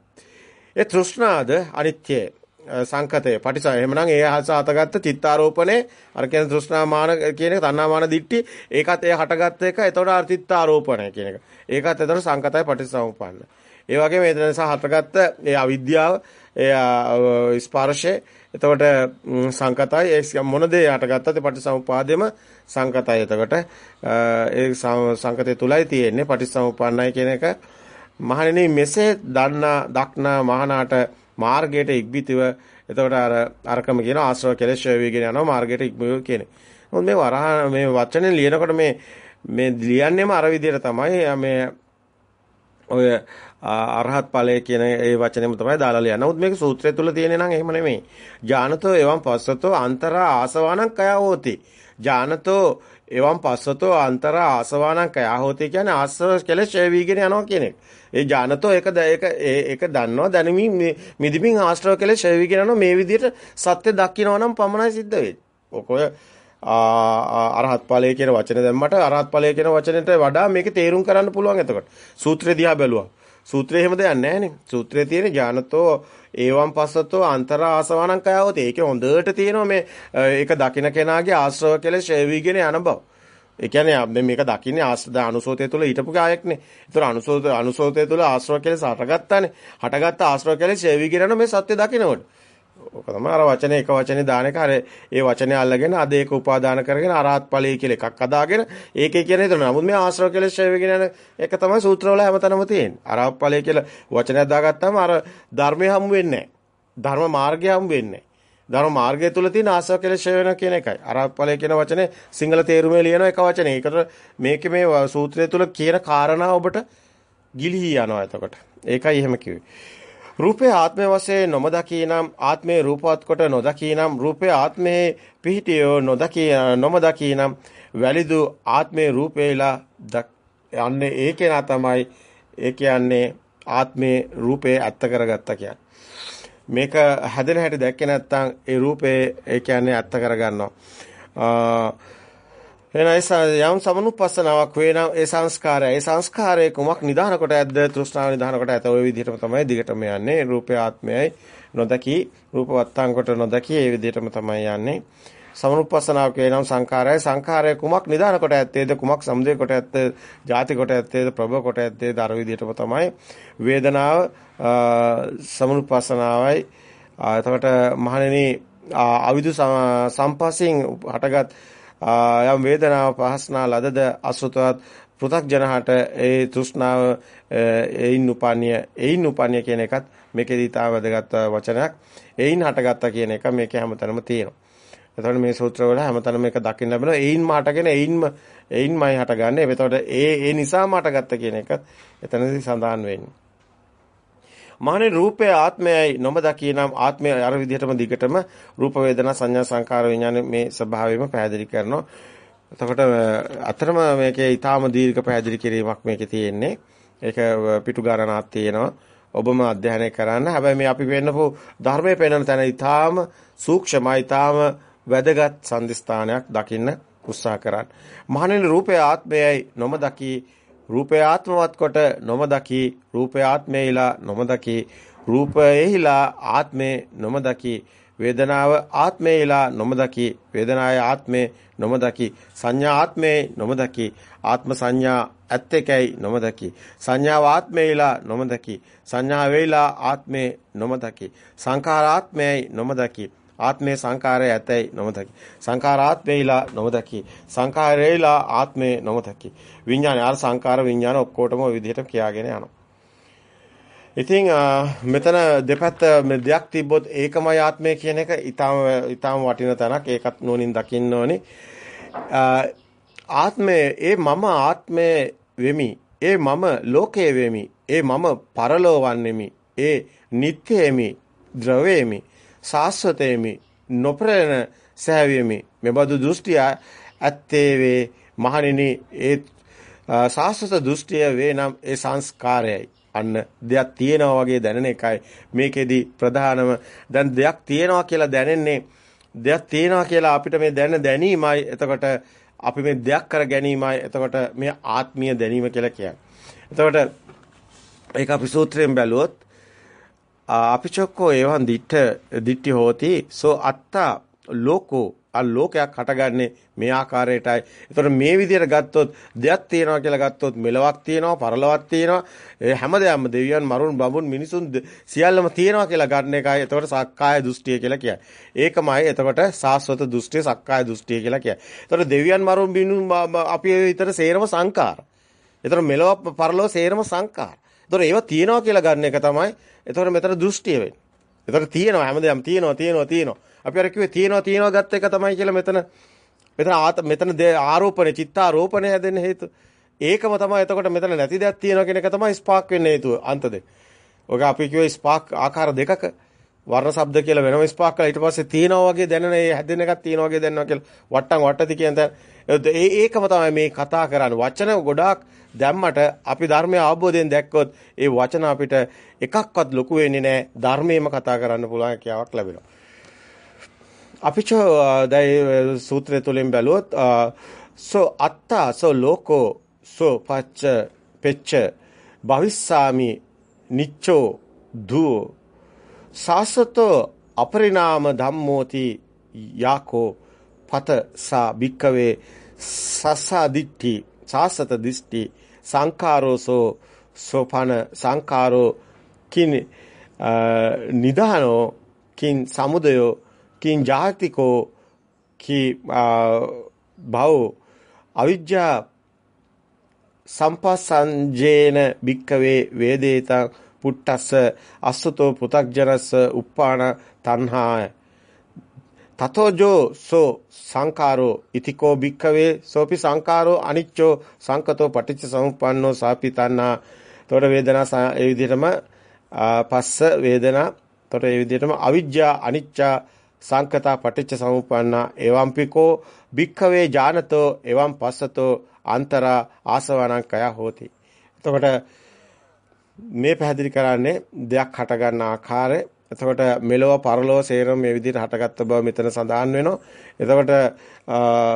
ඒ තෘෂ්ණාද අනිත්‍යයි. සංකතය. පටිස එහෙමනම් ඒ අහස හතගත්ත චිත්තාරෝපණේ අර කියන තෘෂ්ණාමාන කියන එක තණ්හාමාන දිට්ටි ඒකත් ඒ හටගත්ත එක. එතකොට අර චිත්තාරෝපණය කියන එක. ඒකත් එතකොට සංකතයි පටිසමුප්පන්න. ඒ වගේම ඒ නිසා හටගත්ත ඒ අවිද්‍යාව ඒ ස්පර්ශය. එතකොට සංකතයි. ඒ මොන දේ යටගත්තද පටිසමුපාදෙම සංකතයි එතකොට. ඒ සංකතය තුලයි තියෙන්නේ පටිසමුපන්නයි කියන එක. මහණෙනි මෙසේ දන්නා දක්නා මහානාට මාර්ගයට ඉක්බිතිව එතකොට අර අරකම කියන ආශ්‍රව කෙලෙස් වේගෙන යනවා මාර්ගයට ඉක්බිව කියන්නේ. මොකද මේ වරහ මේ වචනේ ලියනකොට මේ මේ ලියන්නේම අර විදිහට තමයි මේ ඔය අරහත් ඵලය කියන ඒ වචනේම තමයි දාලා ලියන්නේ. නමුත් මේක සූත්‍රය තුල තියෙන්නේ නම් එහෙම නෙමෙයි. ඥානතෝ එවං පස්සතෝ අන්තරා ආසවානං කය හෝති. ඥානතෝ එවං පස්සතෝ අන්තරා ආසවානං කය හෝති කියන්නේ ආස්ව කෙලෙස් වීගෙන යනවා කියන එක. ඒ ඥානතෝ ඒක ඒක ඒක දන්නවා දැනමින් මිදිමින් ආශ්‍රව කෙලෙස් වීගෙන යනවා මේ විදිහට සත්‍ය දකින්නවා නම් පමණයි සිද්ධ වෙන්නේ. ඔකෝය අරහත් ඵලය කියන වචනේ දැම්මට අරහත් ඵලය කියන වචනෙට වඩා මේක තේරුම් කරන්න පුළුවන් එතකොට. සූත්‍රය දිහා බැලුවා. සූත්‍රයේ එහෙම දෙයක් නැහැනේ. සූත්‍රයේ තියෙන ඥානතෝ ඒවම් පස්සතෝ අන්තර ආසවණං කයවත. ඒකේ හොඳට තියෙනවා මේ ඒක දකින්න කෙනාගේ ආශ්‍රව කෙලෙස් ෂේවිගෙන යන බව. ඒ කියන්නේ මේක දකින්නේ ආශ්‍රද අනුසෝතය තුළ හිටපු කායක්නේ. ඒතර අනුසෝත අනුසෝතය තුළ ආශ්‍රව කෙලෙස් හටගත්තානේ. හටගත්ත ආශ්‍රව කෙලෙස් ෂේවිගෙන මේ සත්‍ය දකින්නකොට. ඕක තමයි අර වචනේ එක වචනේ දාන එක. අර ඒ වචනේ අල්ලගෙන අද ඒක උපාදාන කරගෙන අරහත් ඵලයේ කියලා එකක් අදාගෙන ඒකේ කියන හිතන නමුත් මේ ආශ්‍රව කියලා ශ්‍රේවගෙන යන එක තමයි සූත්‍රවල හැමතැනම තියෙන්නේ. අරහත් ඵලයේ කියලා වචනයක් දාගත්තාම අර ධර්මය හමු වෙන්නේ ධර්ම මාර්ගය හමු වෙන්නේ ධර්ම මාර්ගය තුල තියෙන ආශ්‍රව කියලා ශ්‍රේවන කියන එකයි. අරහත් ඵලයේ කියන වචනේ සිංහල තේරුමේ ලියන එක වචනේ. ඒකට මේකේ මේ සූත්‍රය තුල කියන කාරණා ඔබට ගිලිහි යනවා එතකොට. ඒකයි එහෙම කිව්වේ. රූපේ ආත්මය වශයෙන් නොමදකීනම් ආත්මේ රූපවත් කොට නොදකීනම් රූපේ ආත්මේ පිහිටියෝ නොදකී නොමදකීනම් වැලිදු ආත්මේ රූපේලා යන්නේ ඒකේ නා තමයි. ඒ කියන්නේ ආත්මේ රූපේ ඇත්ත කරගත්තා කියන්නේ. මේක හැදෙන හැටි දැක්කේ නැත්නම් ඒ රූපේ ඒ කියන්නේ ඇත්ත කරගන්නවා. එහෙනම් යම් සමනුපස්සනාවක් වේනම් ඒ සංස්කාරය ඒ සංස්කාරයේ කුමක් නිදාන කොට ඇද්ද? තෘෂ්ණාව නිදාන කොට ඇත. ওই විදිහටම තමයි දිගටම යන්නේ. රූපය ආත්මයයි නොදකි. රූපවත්තං කොට නොදකි. ඒ විදිහටම තමයි යන්නේ. සමනුපස්සනාවක් වේනම් සංඛාරය සංඛාරය කුමක් නිදාන කොට ඇත්තේද? කුමක් සමුදය කොට ඇත්තේද ජාති කොට ඇත්තේද? ප්‍රභව කොට ඇත්තේද? අර විදිහටම තමයි වේදනාව සමනුපස්සනාවයි. එතකොට මහණෙනි අවිදු සම්පස්යෙන් හටගත් යම් වේදනාව පහස්නා ලදද අසුතවත් පෘ탁ජනහට ඒ තෘෂ්ණාව ඒයින් උපන්‍ය ඒයින් උපන්‍ය කියන එකත් මේකේදී තා වැදගත් වචනයක් ඒයින් හටගත්තා කියන එක මේකේ හැමතැනම තියෙනවා. එතකොට මේ සූත්‍රවල හැමතැනම මේක දකින්න ලැබෙනවා ඒයින්ම හටගෙන ඒයින්ම ඒයින්මයි හටගන්නේ. එතකොට ඒ ඒ නිසාම හටගත්ත කියන එක එතනදී සඳහන් වෙන්නේ. මානේ රූපය ආත්මයයි නොම දකිනම් ආත්මය අර විදිහටම දිගටම රූප වේදනා සංඥා සංකාර විඥාන මේ ස්වභාවයම පැහැදිලි කරනවා. එතකොට අතරම මේකේ ඊටාම දීර්ඝ පැහැදිලි කිරීමක් මේකේ තියෙන්නේ. ඒක පිටු ගණනාවක් තියෙනවා. ඔබම අධ්‍යයනය කරන්න. හැබැයි මේ අපි වෙන්නපු ධර්මයේ පෙන්වන තැන ඊටාම සූක්ෂමයි ඊටාම වැදගත් සම්දිස්ථානයක් දකින්න උත්සාහ කරන්න. මහණෙනි රූපය ආත්මයයි නොම දකි රූපය ආත්මවත් කොට නොම දකි රූපය ආත්මේයිලා නොම දකි රූපයේහිලා ආත්මේ නොම දකි වේදනාව ආත්මේයිලා නොම දකි වේදනාය ආත්මේ නොම දකි සංඥා ආත්මේ නොම දකි ආත්ම සංඥා ඇත්තකයි නොම දකි සංඥාව ආත්මේයිලා නොම දකි සංඥා වේලා ආත්මේ නොම දකි සංඛාරාත්මේයි නොම දකි ආත්මේ සංකාරය ඇතැයි නොමතකි. සංකාරාත්මේයිලා නොමතකි. සංකාරේයිලා ආත්මේ නොමතකි. විඥානය අර සංකාර විඥාන ඔක්කොටම ওই විදිහට කියාගෙන යනවා. ඉතින් මෙතන දෙපැත්ත දෙයක් තිබ්බොත් ඒකමයි ආත්මය කියන එක ඊටාම ඊටාම වටින තැනක්. ඒකත් නෝනින් දකින්න ඕනේ. ආත්මය ඒ මම ආත්මය වෙමි. ඒ මම ලෝකයේ වෙමි. ඒ මම පරලෝවන්නෙමි. ඒ නිත්‍යෙමි. ද්‍රවේමි. සාස්වතේමි නොපරණ සෑවීමි. මෙබඳු දෘෂ්ටිය ඇත්තේ වේ මහණෙනි ඒ සාස්වත දෘෂ්ටිය වේ නම් ඒ සංස්කාරයයි. අන්න දෙයක් තියෙනවා වගේ දැනෙන එකයි මේකෙදි ප්‍රධානම දැන් දෙයක් තියෙනවා කියලා දැනෙන්නේ දෙයක් තියෙනවා කියලා අපිට මේ දැන දැනීමයි එතකොට අපි මේ දෙයක් කර ගැනීමයි එතකොට මේ ආත්මීය දැනීම කියලා කියන්නේ. එතකොට ඒක අපි සූත්‍රයෙන් බැලුවොත් අපිචොක්කෝ එවං දිට්ඨ දිට්ඨි හෝති සෝ අත්තා ලෝකෝ අ ලෝකයක් හටගන්නේ මේ ආකාරයටයි. ඒතකොට මේ විදිහට ගත්තොත් දෙයක් තියෙනවා කියලා ගත්තොත් මෙලොවක් තියෙනවා, පරලොවක් තියෙනවා. ඒ හැමදේම දෙවියන්, මරුන්, බඹුන්, මිනිසුන් සියල්ලම තියෙනවා කියලා ගන්න එකයි. එතකොට සක්කාය දෘෂ්ටිය කියලා කියන්නේ. ඒකමයි එතකොට සාස්වත දෘෂ්ටිය, සක්කාය දෘෂ්ටිය කියලා කියන්නේ. එතකොට දෙවියන්, මරුන්, බිනු අපි විතර සේරම සංකාර. එතකොට මෙලොව, පරලොව සේරම සංකාර. එතකොට ඒවා තියෙනවා කියලා ගන්න එක තමයි. එතකොට මෙතන දෘෂ්ටිය වෙන්නේ. එතකොට තියෙනවා හැමදේම තියෙනවා, තියෙනවා, තියෙනවා. අපි අර කිව්වේ තියෙනවා තියෙනවා ගත්ත එක තමයි කියලා මෙතන මෙතන ආත මෙතන ආරෝපණය චිත්තාරෝපණය හැදෙන්න හේතු. ඒකම තමයි එතකොට මෙතන නැති දෙයක් තියෙනවා කියන එක තමයි ස්පාක් වෙන්න හේතුව අන්ත දෙක. ඔක අපි කිව්වේ ස්පාක් ආකාර දෙකක වර්ණ ශබ්ද කියලා වෙනම ස්පාක් කරලා ඊට පස්සේ තියෙනවා වගේ දැනෙන ඒ හැදෙන එකක් තියෙනවා වගේ දැනනවා කියලා වට්ටම් වට්ටති කියන තැන ඒකම තමයි මේ කතා කරන්නේ වචන ගොඩාක් දැම්මට අපි ධර්මය අවබෝධයෙන් දැක්කොත් ඒ වචන අපිට එකක්වත් ලොකු වෙන්නේ නැහැ ධර්මයේම කතා කරන්න පුළුවන් කියාවක් ලැබෙනවා. අපිච දැයි සූත්‍රය තුලින් බැලුවොත් සෝ අත්තා සෝ ලෝකෝ සෝ පච්ච පෙච්ච භවිස්සාමි නිච්චෝ දූ සාසතෝ අපරිණාම ධම්මෝති යාකෝ පත සා භික්කවේ සසදිට්ඨි සාසත දිෂ්ටි සංඛාරෝසෝ සෝපන සංඛාරෝ කින් නිදානෝ කින් සමුදයෝ කිං ජාතිකෝ කි භව අවිජ්ජා සම්පසංජේන භික්කවේ වේදේතං පුට්ටස්ස අස්සතෝ පු탁ජනස්ස uppāna තණ්හාය තතෝජෝ සෝ සංකාරෝ ඉතිකෝ භික්කවේ සෝපි සංකාරෝ අනිච්චෝ සංකතෝ පටිච්ච සමුප්පන්නෝ සාපි තණ්හා තොර වේදනා ඒ විදිහටම පස්ස වේදනා තොර ඒ විදිහටම අවිජ්ජා අනිච්චා සංකතා පටිච්ච සමුප්පන්නා එවම්පිකෝ භික්ඛවේ ඥානතෝ එවම් පස්සතෝ අන්තරා ආසවණං කය හෝති. එතකොට මේ පැහැදිලි කරන්නේ දෙයක් හට ගන්න ආකාරය. එතකොට මෙලොව පරලොව සේරම මේ විදිහට හටගත්ත බව මෙතන සඳහන් වෙනවා. එතකොට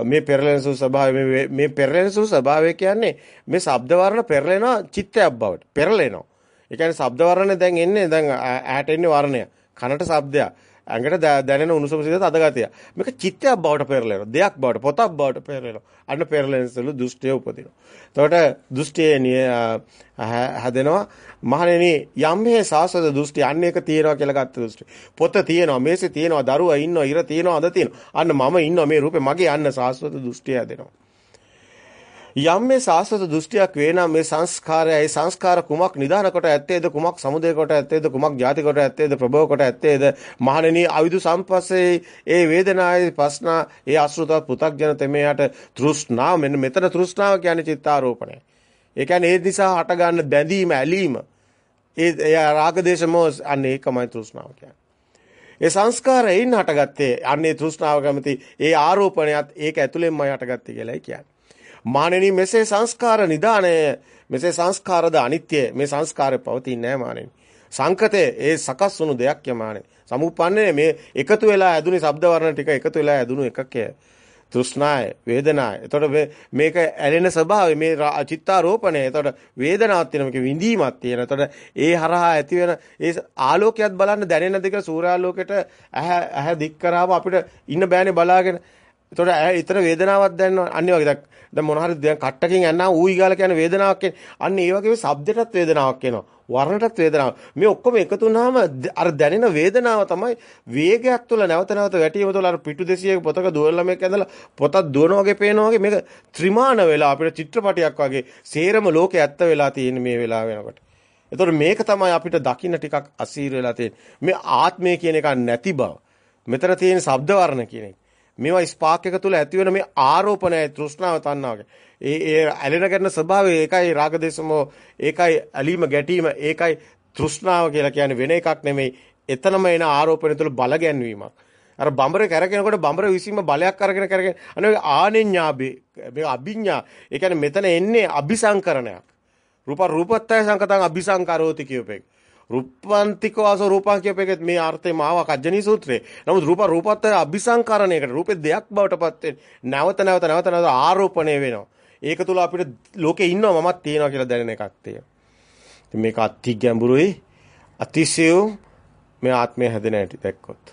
මේ පෙරලෙනසු ස්වභාවය මේ පෙරලෙනසු ස්වභාවය කියන්නේ මේ ශබ්ද වර්ණ පෙරලෙනවා චිත්තයක් බවට. පෙරලෙනවා. ඒ කියන්නේ ශබ්ද වර්ණ දැන් එන්නේ දැන් ඇහැට එන්නේ වර්ණය. කනට ශබ්දයක්. ඇඟට දැනෙන උණුසුම සිත තදගතිය. මේක චිත්තයක් බවට පෙරලෙනවා. දෙයක් බවට පොතක් බවට පෙරලෙනවා. අන්න පෙරලෙන සුළු දෘෂ්ටිය උපදිනවා. එතකොට දෘෂ්ටියේ හැදෙනවා. මහණෙනි යම් හේ සාසද දෘෂ්ටි අන්න එක තියෙනවා කියලා ගත්ත දෘෂ්ටි. පොත තියෙනවා, මේසෙ තියෙනවා, දරුවා ඉන්නවා, ඉර තියෙනවා, අඳ තියෙනවා. අන්න මම ඉන්නවා මේ රූපේ මගේ අන්න සාස්වත දෘෂ්ටිය හැදෙනවා. යම් මේ සාස්වත දෘෂ්ටියක් වේ නම් මේ සංස්කාරය ඒ සංස්කාර කුමක් නිදාන කොට ඇත්තේද කුමක් සමුදය කොට ඇත්තේද කුමක් ಜಾති කොට ඇත්තේද ප්‍රභව කොට ඇත්තේද මහණෙනි අවිදු සම්පස්සේ ඒ වේදනාවේ පස්නා ඒ අසෘත පු탁ජන තෙමයට තෘෂ්ණාව මෙන්න මෙතන තෘෂ්ණාව කියන්නේ චිත්තාරෝපණය. ඒ කියන්නේ ඒ නිසා හට ගන්න බැඳීම ඇලීම ඒ රාග දේශ මොහ අන්න ඒකමයි තෘෂ්ණාව කියන්නේ. ඒ සංස්කාරයෙන් හටගත්තේ අන්නේ තෘෂ්ණාව කැමති ඒ ආරෝපණයත් ඒක ඇතුළෙන්මයි හටගත්තේ කියලායි කියන්නේ. මානෙනි මෙසේ සංස්කාර නිදාණය මෙසේ සංස්කාරද අනිත්‍ය මේ සංස්කාරය පවතින්නේ නැහැ මානෙනි. සංකතේ ඒ සකස් වුණු දෙයක් යමානේ සමුප්පන්නේ මේ එකතු වෙලා ඇදුනේ ශබ්ද වර්ණ ටික එකතු වෙලා ඇදුණු එකකය තෘෂ්ණාය වේදනාය. එතකොට මේක ඇලෙන ස්වභාවය මේ චිත්තාරෝපණය. එතකොට වේදනාවක් තියෙන මේක විඳීමක් තියෙන එතකොට ඒ හරහා ඇති වෙන ඒ ආලෝකයක් බලන්න දැනෙන දෙක සූර්යාලෝකයට ඇහැ ඇහැ දික් කරාම අපිට ඉන්න බෑනේ බලාගෙන. එතකොට ඇහැ ඊතර වේදනාවක් දැනෙනවා අනිත් වගේ දැන් මොන හරි දැන් කට්ටකින් යනවා ඌයි ගාලා කියන වේදනාවක් එන්නේ. අන්න ඒ වගේ ශබ්දයටත් වේදනාවක් එනවා. වර්ණයටත් වේදනාවක්. මේ ඔක්කොම එකතු වුනහම අර දැනෙන වේදනාව තමයි වේගයක් තුළ නැවත නැවත වැටීම තුළ අර පිටු 200ක පොතක දුවලා මේක ඇඳලා පොතක් දුවන වගේ පේනවා වගේ මේක ත්‍රිමාන වෙලා අපිට චිත්‍රපටයක් වගේ සේරම ලෝකේ ඇත්ත වෙලා තියෙන මේ වෙලාව වෙනකොට. එතකොට මේක තමයි අපිට දකින්න ටිකක් අසීර වෙලා තියෙන්නේ. මේ ආත්මය කියන එක නැති බව. මෙතන තියෙන ශබ්ද වර්ණ කියන එක. මේවා ස්පාක් එක තුළ ඇති වෙන මේ ආරෝපණය තෘෂ්ණාව තණ්හාවක. ඒ ඒ ඇලෙන ගැටෙන ස්වභාවය ඒකයි රාග දේශමෝ ඒකයි ඇලීම ගැටීම ඒකයි තෘෂ්ණාව කියලා කියන්නේ වෙන එකක් නෙමෙයි. එතනම එන ආරෝපණය තුළ බල ගැන්වීමක්. අර බඹර කැරකෙනකොට බඹර විසීම බලයක් අරගෙන කැරගෙන අනේ ආනෙඤ්ඤාබේ මේ අභිඥා ඒ කියන්නේ මෙතන එන්නේ අபிසංකරණයක් රූප රූපත්තය සංකතං අபிසංකරෝති කියපෙක් රූපාන්තිකෝ අස රූපං කියපෙකෙත් මේ අර්ථේ මාව කජ්ජනී සූත්‍රේ නමුත් රූප රූපත්තය අபிසංකරණයකට රූපේ දෙයක් බවට පත් නැවත නැවත නැවත නැවත ආරෝපණය වෙනවා. ඒක තුල අපිට ලෝකේ ඉන්නවා මමත් තියෙනවා කියලා දැනෙන එකක් තියෙනවා. මේක අති ගැඹුරුයි. අතිශය මේ ආත්මය හැදෙන හැටි දැක්කොත්.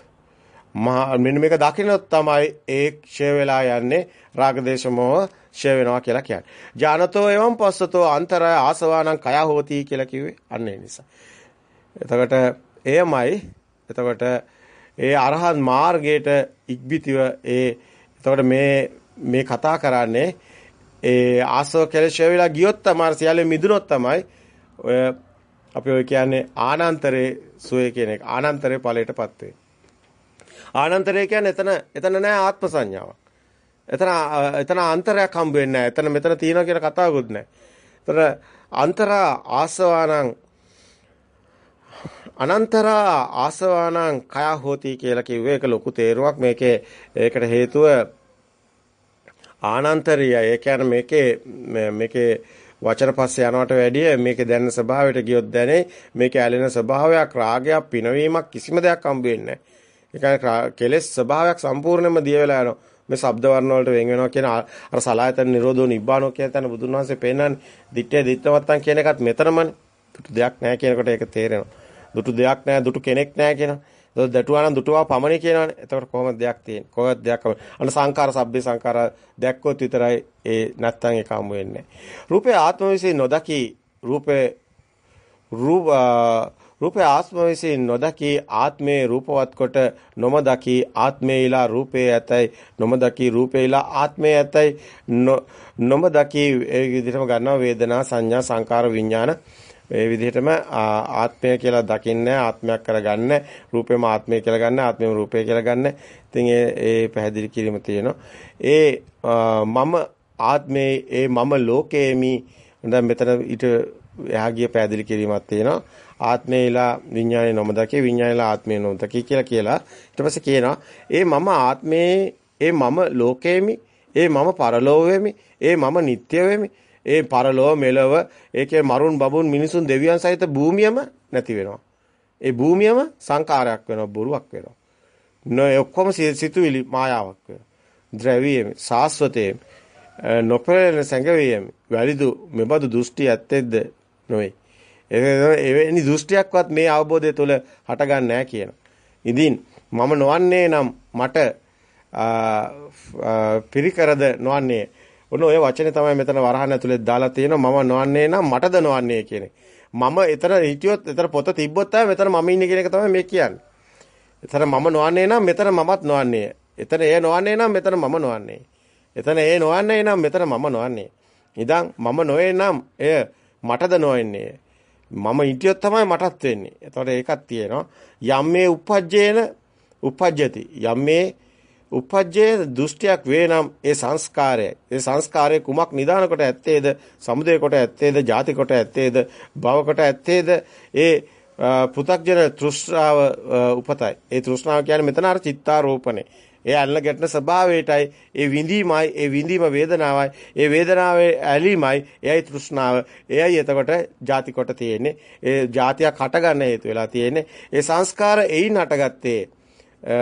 මහා මෙන්න මේක දකින්නොත් තමයි ඒ ක්ෂය වෙලා යන්නේ රාගදේශ මොහ ක්ෂය වෙනවා කියලා කියන්නේ. ඥානතෝ එවම් පස්සතෝ අන්තරය ආසවානං කය හෝති කියලා කිව්වේ අන්න ඒ නිසා. එතකොට එයමයි එතකොට ඒ අරහත් මාර්ගයට ඉක්බිතිව ඒ එතකොට මේ මේ කතා කරන්නේ ඒ ආසව කෙලෙෂය වෙලා ගියොත් තමයි සියල්ල මිදුනොත් තමයි ඔය අපි ඔය කියන්නේ ආනන්තරේ සුවේ කියන එක ආනන්තරේ ඵලයටපත් වේ. ආනන්තරය කියන්නේ එතන එතන නෑ ආත්ම සංඥාවක්. එතන එතන අන්තරයක් හම්බ වෙන්නේ නෑ. එතන මෙතන තියෙනවා කියන කතාවකුත් නෑ. එතන අන්තර ආසවානං අනන්තරා ආසවානං කය හෝති කියලා කිව්වේ ඒක ලොකු තේරුමක් මේකේ ඒකට හේතුව ආනන්තරිය ඒ කියන්නේ මේකේ මේකේ වචන පස්සේ යනවට වැඩිය මේකේ දැනෙන ස්වභාවයට ගියොත් දැනේ මේකේ ඇලෙන ස්වභාවයක් රාගයක් පිනවීමක් කිසිම දෙයක් හම්බ වෙන්නේ නැහැ. ඒ කෙලෙස් ස්වභාවයක් සම්පූර්ණයෙන්ම දිය වෙලා යනවා. මේ ශබ්ද වර්ණ වලට වෙන් වෙනවා කියන අර සලායතන නිරෝධෝ නිබ්බානෝ කියන තැන බුදුන් වහන්සේ පෙන්නන්නේ දිත්තේ දිත්තවත්තන් කියන එකත් මෙතනමනේ. දුටු දෙයක් නැහැ කියනකොට ඒක තේරෙනවා. දුටු දෙයක් නැහැ දුටු කෙනෙක් නැහැ කියනවා. ඒක දටුවා නම් දුටුවා පමණයි කියනවනේ. එතකොට කොහොමද දෙයක් තියෙන්නේ? කොහොමද දෙයක් අන්න සංකාර සබ්බේ සංකාර දැක්කොත් විතරයි ඒ නැත්තම් ඒක හමු වෙන්නේ. රූපේ ආත්ම විශ්ේ නොදකි රූපේ රූප රූපේ ආත්ම විසින් නොදකි ආත්මේ රූපවත් කොට නොම දකි ආත්මේයිලා රූපේ ඇතයි නොම දකි රූපේයිලා ආත්මේ ඇතයි නොම දකි ඒ විදිහටම ගන්නවා වේදනා සංඥා සංකාර විඥාන ඒ විදිහටම ආත්මය කියලා දකින්නේ ආත්මයක් කරගන්න රූපේම ආත්මය කියලා ගන්න ආත්මේම රූපය කියලා ගන්න. ඉතින් ඒ ඒ පැහැදිලි කිරීම තියෙනවා. ඒ මම ආත්මේ ඒ මම ලෝකේමි දැන් මෙතන ඊට එහා ගිය පැහැදිලි කිරීමක් තියෙනවා. ආත්මේලා විඥානේ නොමදකේ විඥානේලා ආත්මේ නොමදකේ කියලා කියලා. ඊට පස්සේ කියනවා ඒ මම ආත්මේ ඒ මම ලෝකේමි ඒ මම පරලෝවෙමි ඒ මම නිට්ටය වෙමි ඒ පරලෝව මෙලව ඒකේ මරුන් බබුන් මිනිසුන් දෙවියන් සහිත භූමියම නැති වෙනවා ඒ භූමියම සංකාරයක් වෙනවා බොරුවක් වෙනවා නෝ ඔක්කොම සිතුවිලි මායාවක් වෙනවා ද්‍රව්‍යයෙන් සාස්වතයෙන් නොපෙරෙන සැඟවියම වැලිදු මෙබඳු දෘෂ්ටි ඇත්තෙද්ද නොවේ එවැනි දෘෂ්ටියක්වත් මේ අවබෝධය තුළ හටගන්නේ නැහැ කියන. ඉදින් මම නොවන්නේ නම් මට පිරිකරද නොවන්නේ. ඔන්න ඔය වචනේ තමයි මෙතන වරහන් ඇතුලේ දාලා තියෙනවා මම නොවන්නේ නම් මටද නොවන්නේ කියන මම එතන හිටියොත් එතන පොත තිබ්බොත් තමයි මෙතන මම ඉන්නේ කියන එක තමයි මේ කියන්නේ. එතන මම නොවන්නේ නම් මෙතන මමත් නොවන්නේ. එතන ඒ නොවන්නේ නම් මෙතන මම නොවන්නේ. එතන ඒ නොවන්නේ නම් මෙතන මම නොවන්නේ. ඉතින් මම නොවේ නම් එය මටද නොවෙන්නේ. මම හිටියොත් තමයි මටත් වෙන්නේ. එතකොට ඒකක් තියෙනවා. යම් මේ උපජ්ජේන උපජ්ජති. යම් මේ උපජ්ජේ දෘෂ්ටියක් වේනම් ඒ සංස්කාරයයි. ඒ සංස්කාරය කුමක් නිදාන කොට ඇත්තේද? සමුදය කොට ඇත්තේද? ಜಾති කොට ඇත්තේද? භව කොට ඇත්තේද? ඒ පෘ탁ජන තෘෂ්ණාව උපතයි. ඒ තෘෂ්ණාව කියන්නේ මෙතන අර චිත්තාරෝපණේ. ඒ අල්ල ගැටන ස්වභාවයටයි, ඒ විඳීමයි, ඒ විඳීම වේදනාවයි, ඒ වේදනාවේ ඇලීමයි, එයයි තෘෂ්ණාව. එයයි එතකොට ಜಾති කොට තියෙන්නේ. ඒ ಜಾතියක් හටගන්න හේතු වෙලා තියෙන්නේ. ඒ සංස්කාර එයින් හටගත්තේ.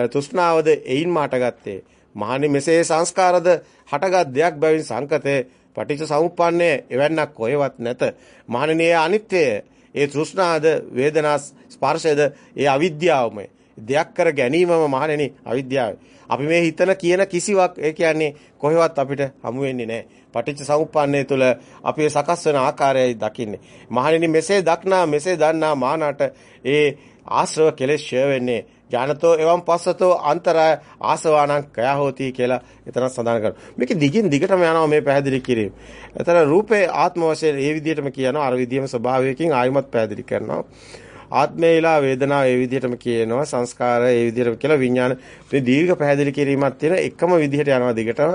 තෘෂ්ණාවද එයින්ම හටගත්තේ මහනි මෙසේ සංස්කාරද හටගත් දෙයක් බැවින් සංකතේ පටිච්ච සමුප්පන්නේ එවන්නක් කොහෙවත් නැත මහණෙනි අනිත්‍යය ඒ තෘෂ්ණාද වේදනා ස්පර්ශයද ඒ අවිද්‍යාවමයි දෙයක් කර ගැනීමම මහණෙනි අවිද්‍යාවයි අපි මේ හිතන කියන කිසිවක් ඒ කියන්නේ කොහෙවත් අපිට හමු වෙන්නේ නැහැ. පටිච්ච සමුප්පන්නේ තුල අපි සකස් වෙන ආකාරයයි දකින්නේ. මහණෙනි මෙසේ දක්නා මෙසේ දන්නා මානට ඒ ආශ්‍රව කෙලෙස් ෂය වෙන්නේ ඥානතෝ එවම් පස්සතෝ අන්තරය ආසවානං කය හෝති කියලා එතන සඳහන් කරනවා. මේක දිගින් දිගටම යනවා මේ පැහැදිලි කිරීම. එතන රූපේ ආත්ම වශයෙන් ඒ විදිහටම කියනවා අර විදිහම ස්වභාවයකින් ආයමත් පැහැදිලි කරනවා. ආත්මේලා වේදනාව ඒ විදිහටම කියනවා සංස්කාර ඒ විදිහටම කියලා විඥාන මේ දීර්ඝ පැහැදිලි කිරීමක් තියෙන එකම විදිහට යනවා දිගටම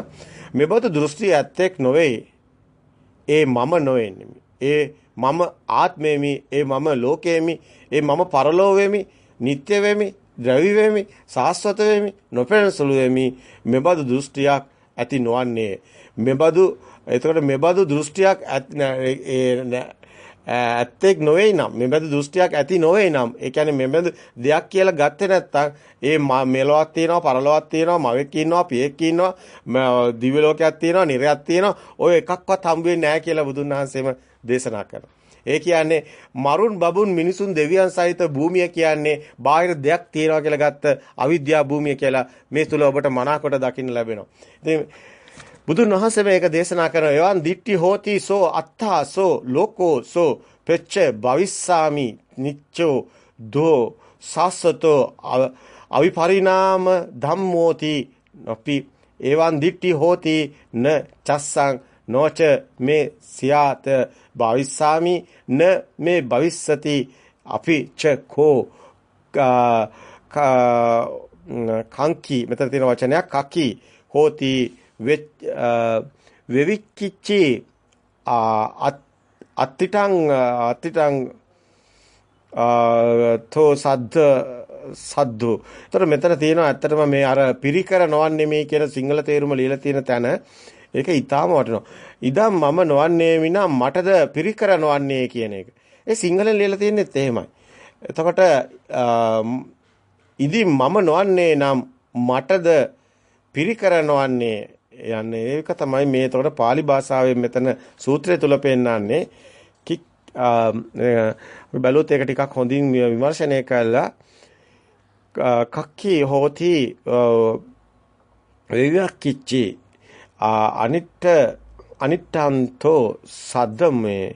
මෙබඳු දෘෂ්ටි ඇත්තෙක් නොවේ ඒ මම නොවෙන්නේ ඒ මම ආත්මෙමි ඒ මම ලෝකෙමි ඒ මම පරලෝවෙමි නිට්ටය වෙමි ද්‍රවි වෙමි, සාස්වත වෙමි, නොපෙනෙන සුළු වෙමි. මෙබඳු දෘෂ්ටියක් ඇති නොවන්නේ. මෙබඳු එතකොට මෙබඳු දෘෂ්ටියක් ඇත්තෙක් නොවේ නම් මෙබඳු දෘෂ්ටියක් ඇති නොවේ නම් ඒ කියන්නේ මෙබඳු දෙයක් කියලා ගත්තේ නැත්නම් ඒ මෙලොවක් තියෙනවා පරලොවක් තියෙනවා මවෙක් ඉන්නවා පියෙක් ඉන්නවා දිව්‍ය ලෝකයක් තියෙනවා නිර්යයක් තියෙනවා ඔය එකක්වත් හම්බ වෙන්නේ නැහැ කියලා බුදුන් වහන්සේම දේශනා කරනවා ඒ කියන්නේ මරුන් බබුන් මිනිසුන් දෙවියන් සහිත භූමිය කියන්නේ බාහිර දෙයක් තියෙනවා කියලා ගත්ත අවිද්‍යා භූමිය කියලා මේ තුල ඔබට මනාකොට දකින්න ලැබෙනවා. ඉතින් බුදුන් වහන්සේ මේක දේශනා කරන එවන් දිට්ටි හෝති සෝ අත්තා සෝ ලෝකෝ සෝ පෙච්ච භවිස්සාමි නිච්චෝ දෝ සාසතෝ අවිපරිණාම ධම්මෝති අපි එවන් දිට්ටි හෝති න චස්සං නොච මේ සියාත භවිස්සාමි න මේ භවිස්සති. අපි ච කෝ කංකි. මෙතන තියෙන වචනයක් කකි. හෝති වෙවික්කිච්චි. අත්තිටං අත්තිටං තෝ සද්ද සද්දු. ඒතර මෙතන තියෙනවා ඇත්තටම මේ අර පිරිකර නොවන්නේ මේ කියන සිංහල තේරුම ලියලා තියෙන තැන. ඒක ඊටාම වටිනවා. ඉදම් මම නොවන්නේ විනා මටද පිරිකර නොවන්නේ කියන එක. ඒ සිංහලෙන් ලියලා තියෙන්නේත් එහෙමයි. එතකොට ඉදි මම නොවන්නේ නම් මටද පිරිකර නොවන්නේ යන්නේ ඒක තමයි මේ එතකොට pāli භාෂාවෙන් මෙතන සූත්‍රය තුල පෙන්නන්නේ කික් බැලුවොත් ඒක ටිකක් හොඳින් විමර්ශනය කළා කක්කි හෝති විවක්කිච්චි අනිත්ත අනිත්තන්තෝ සද්දමේ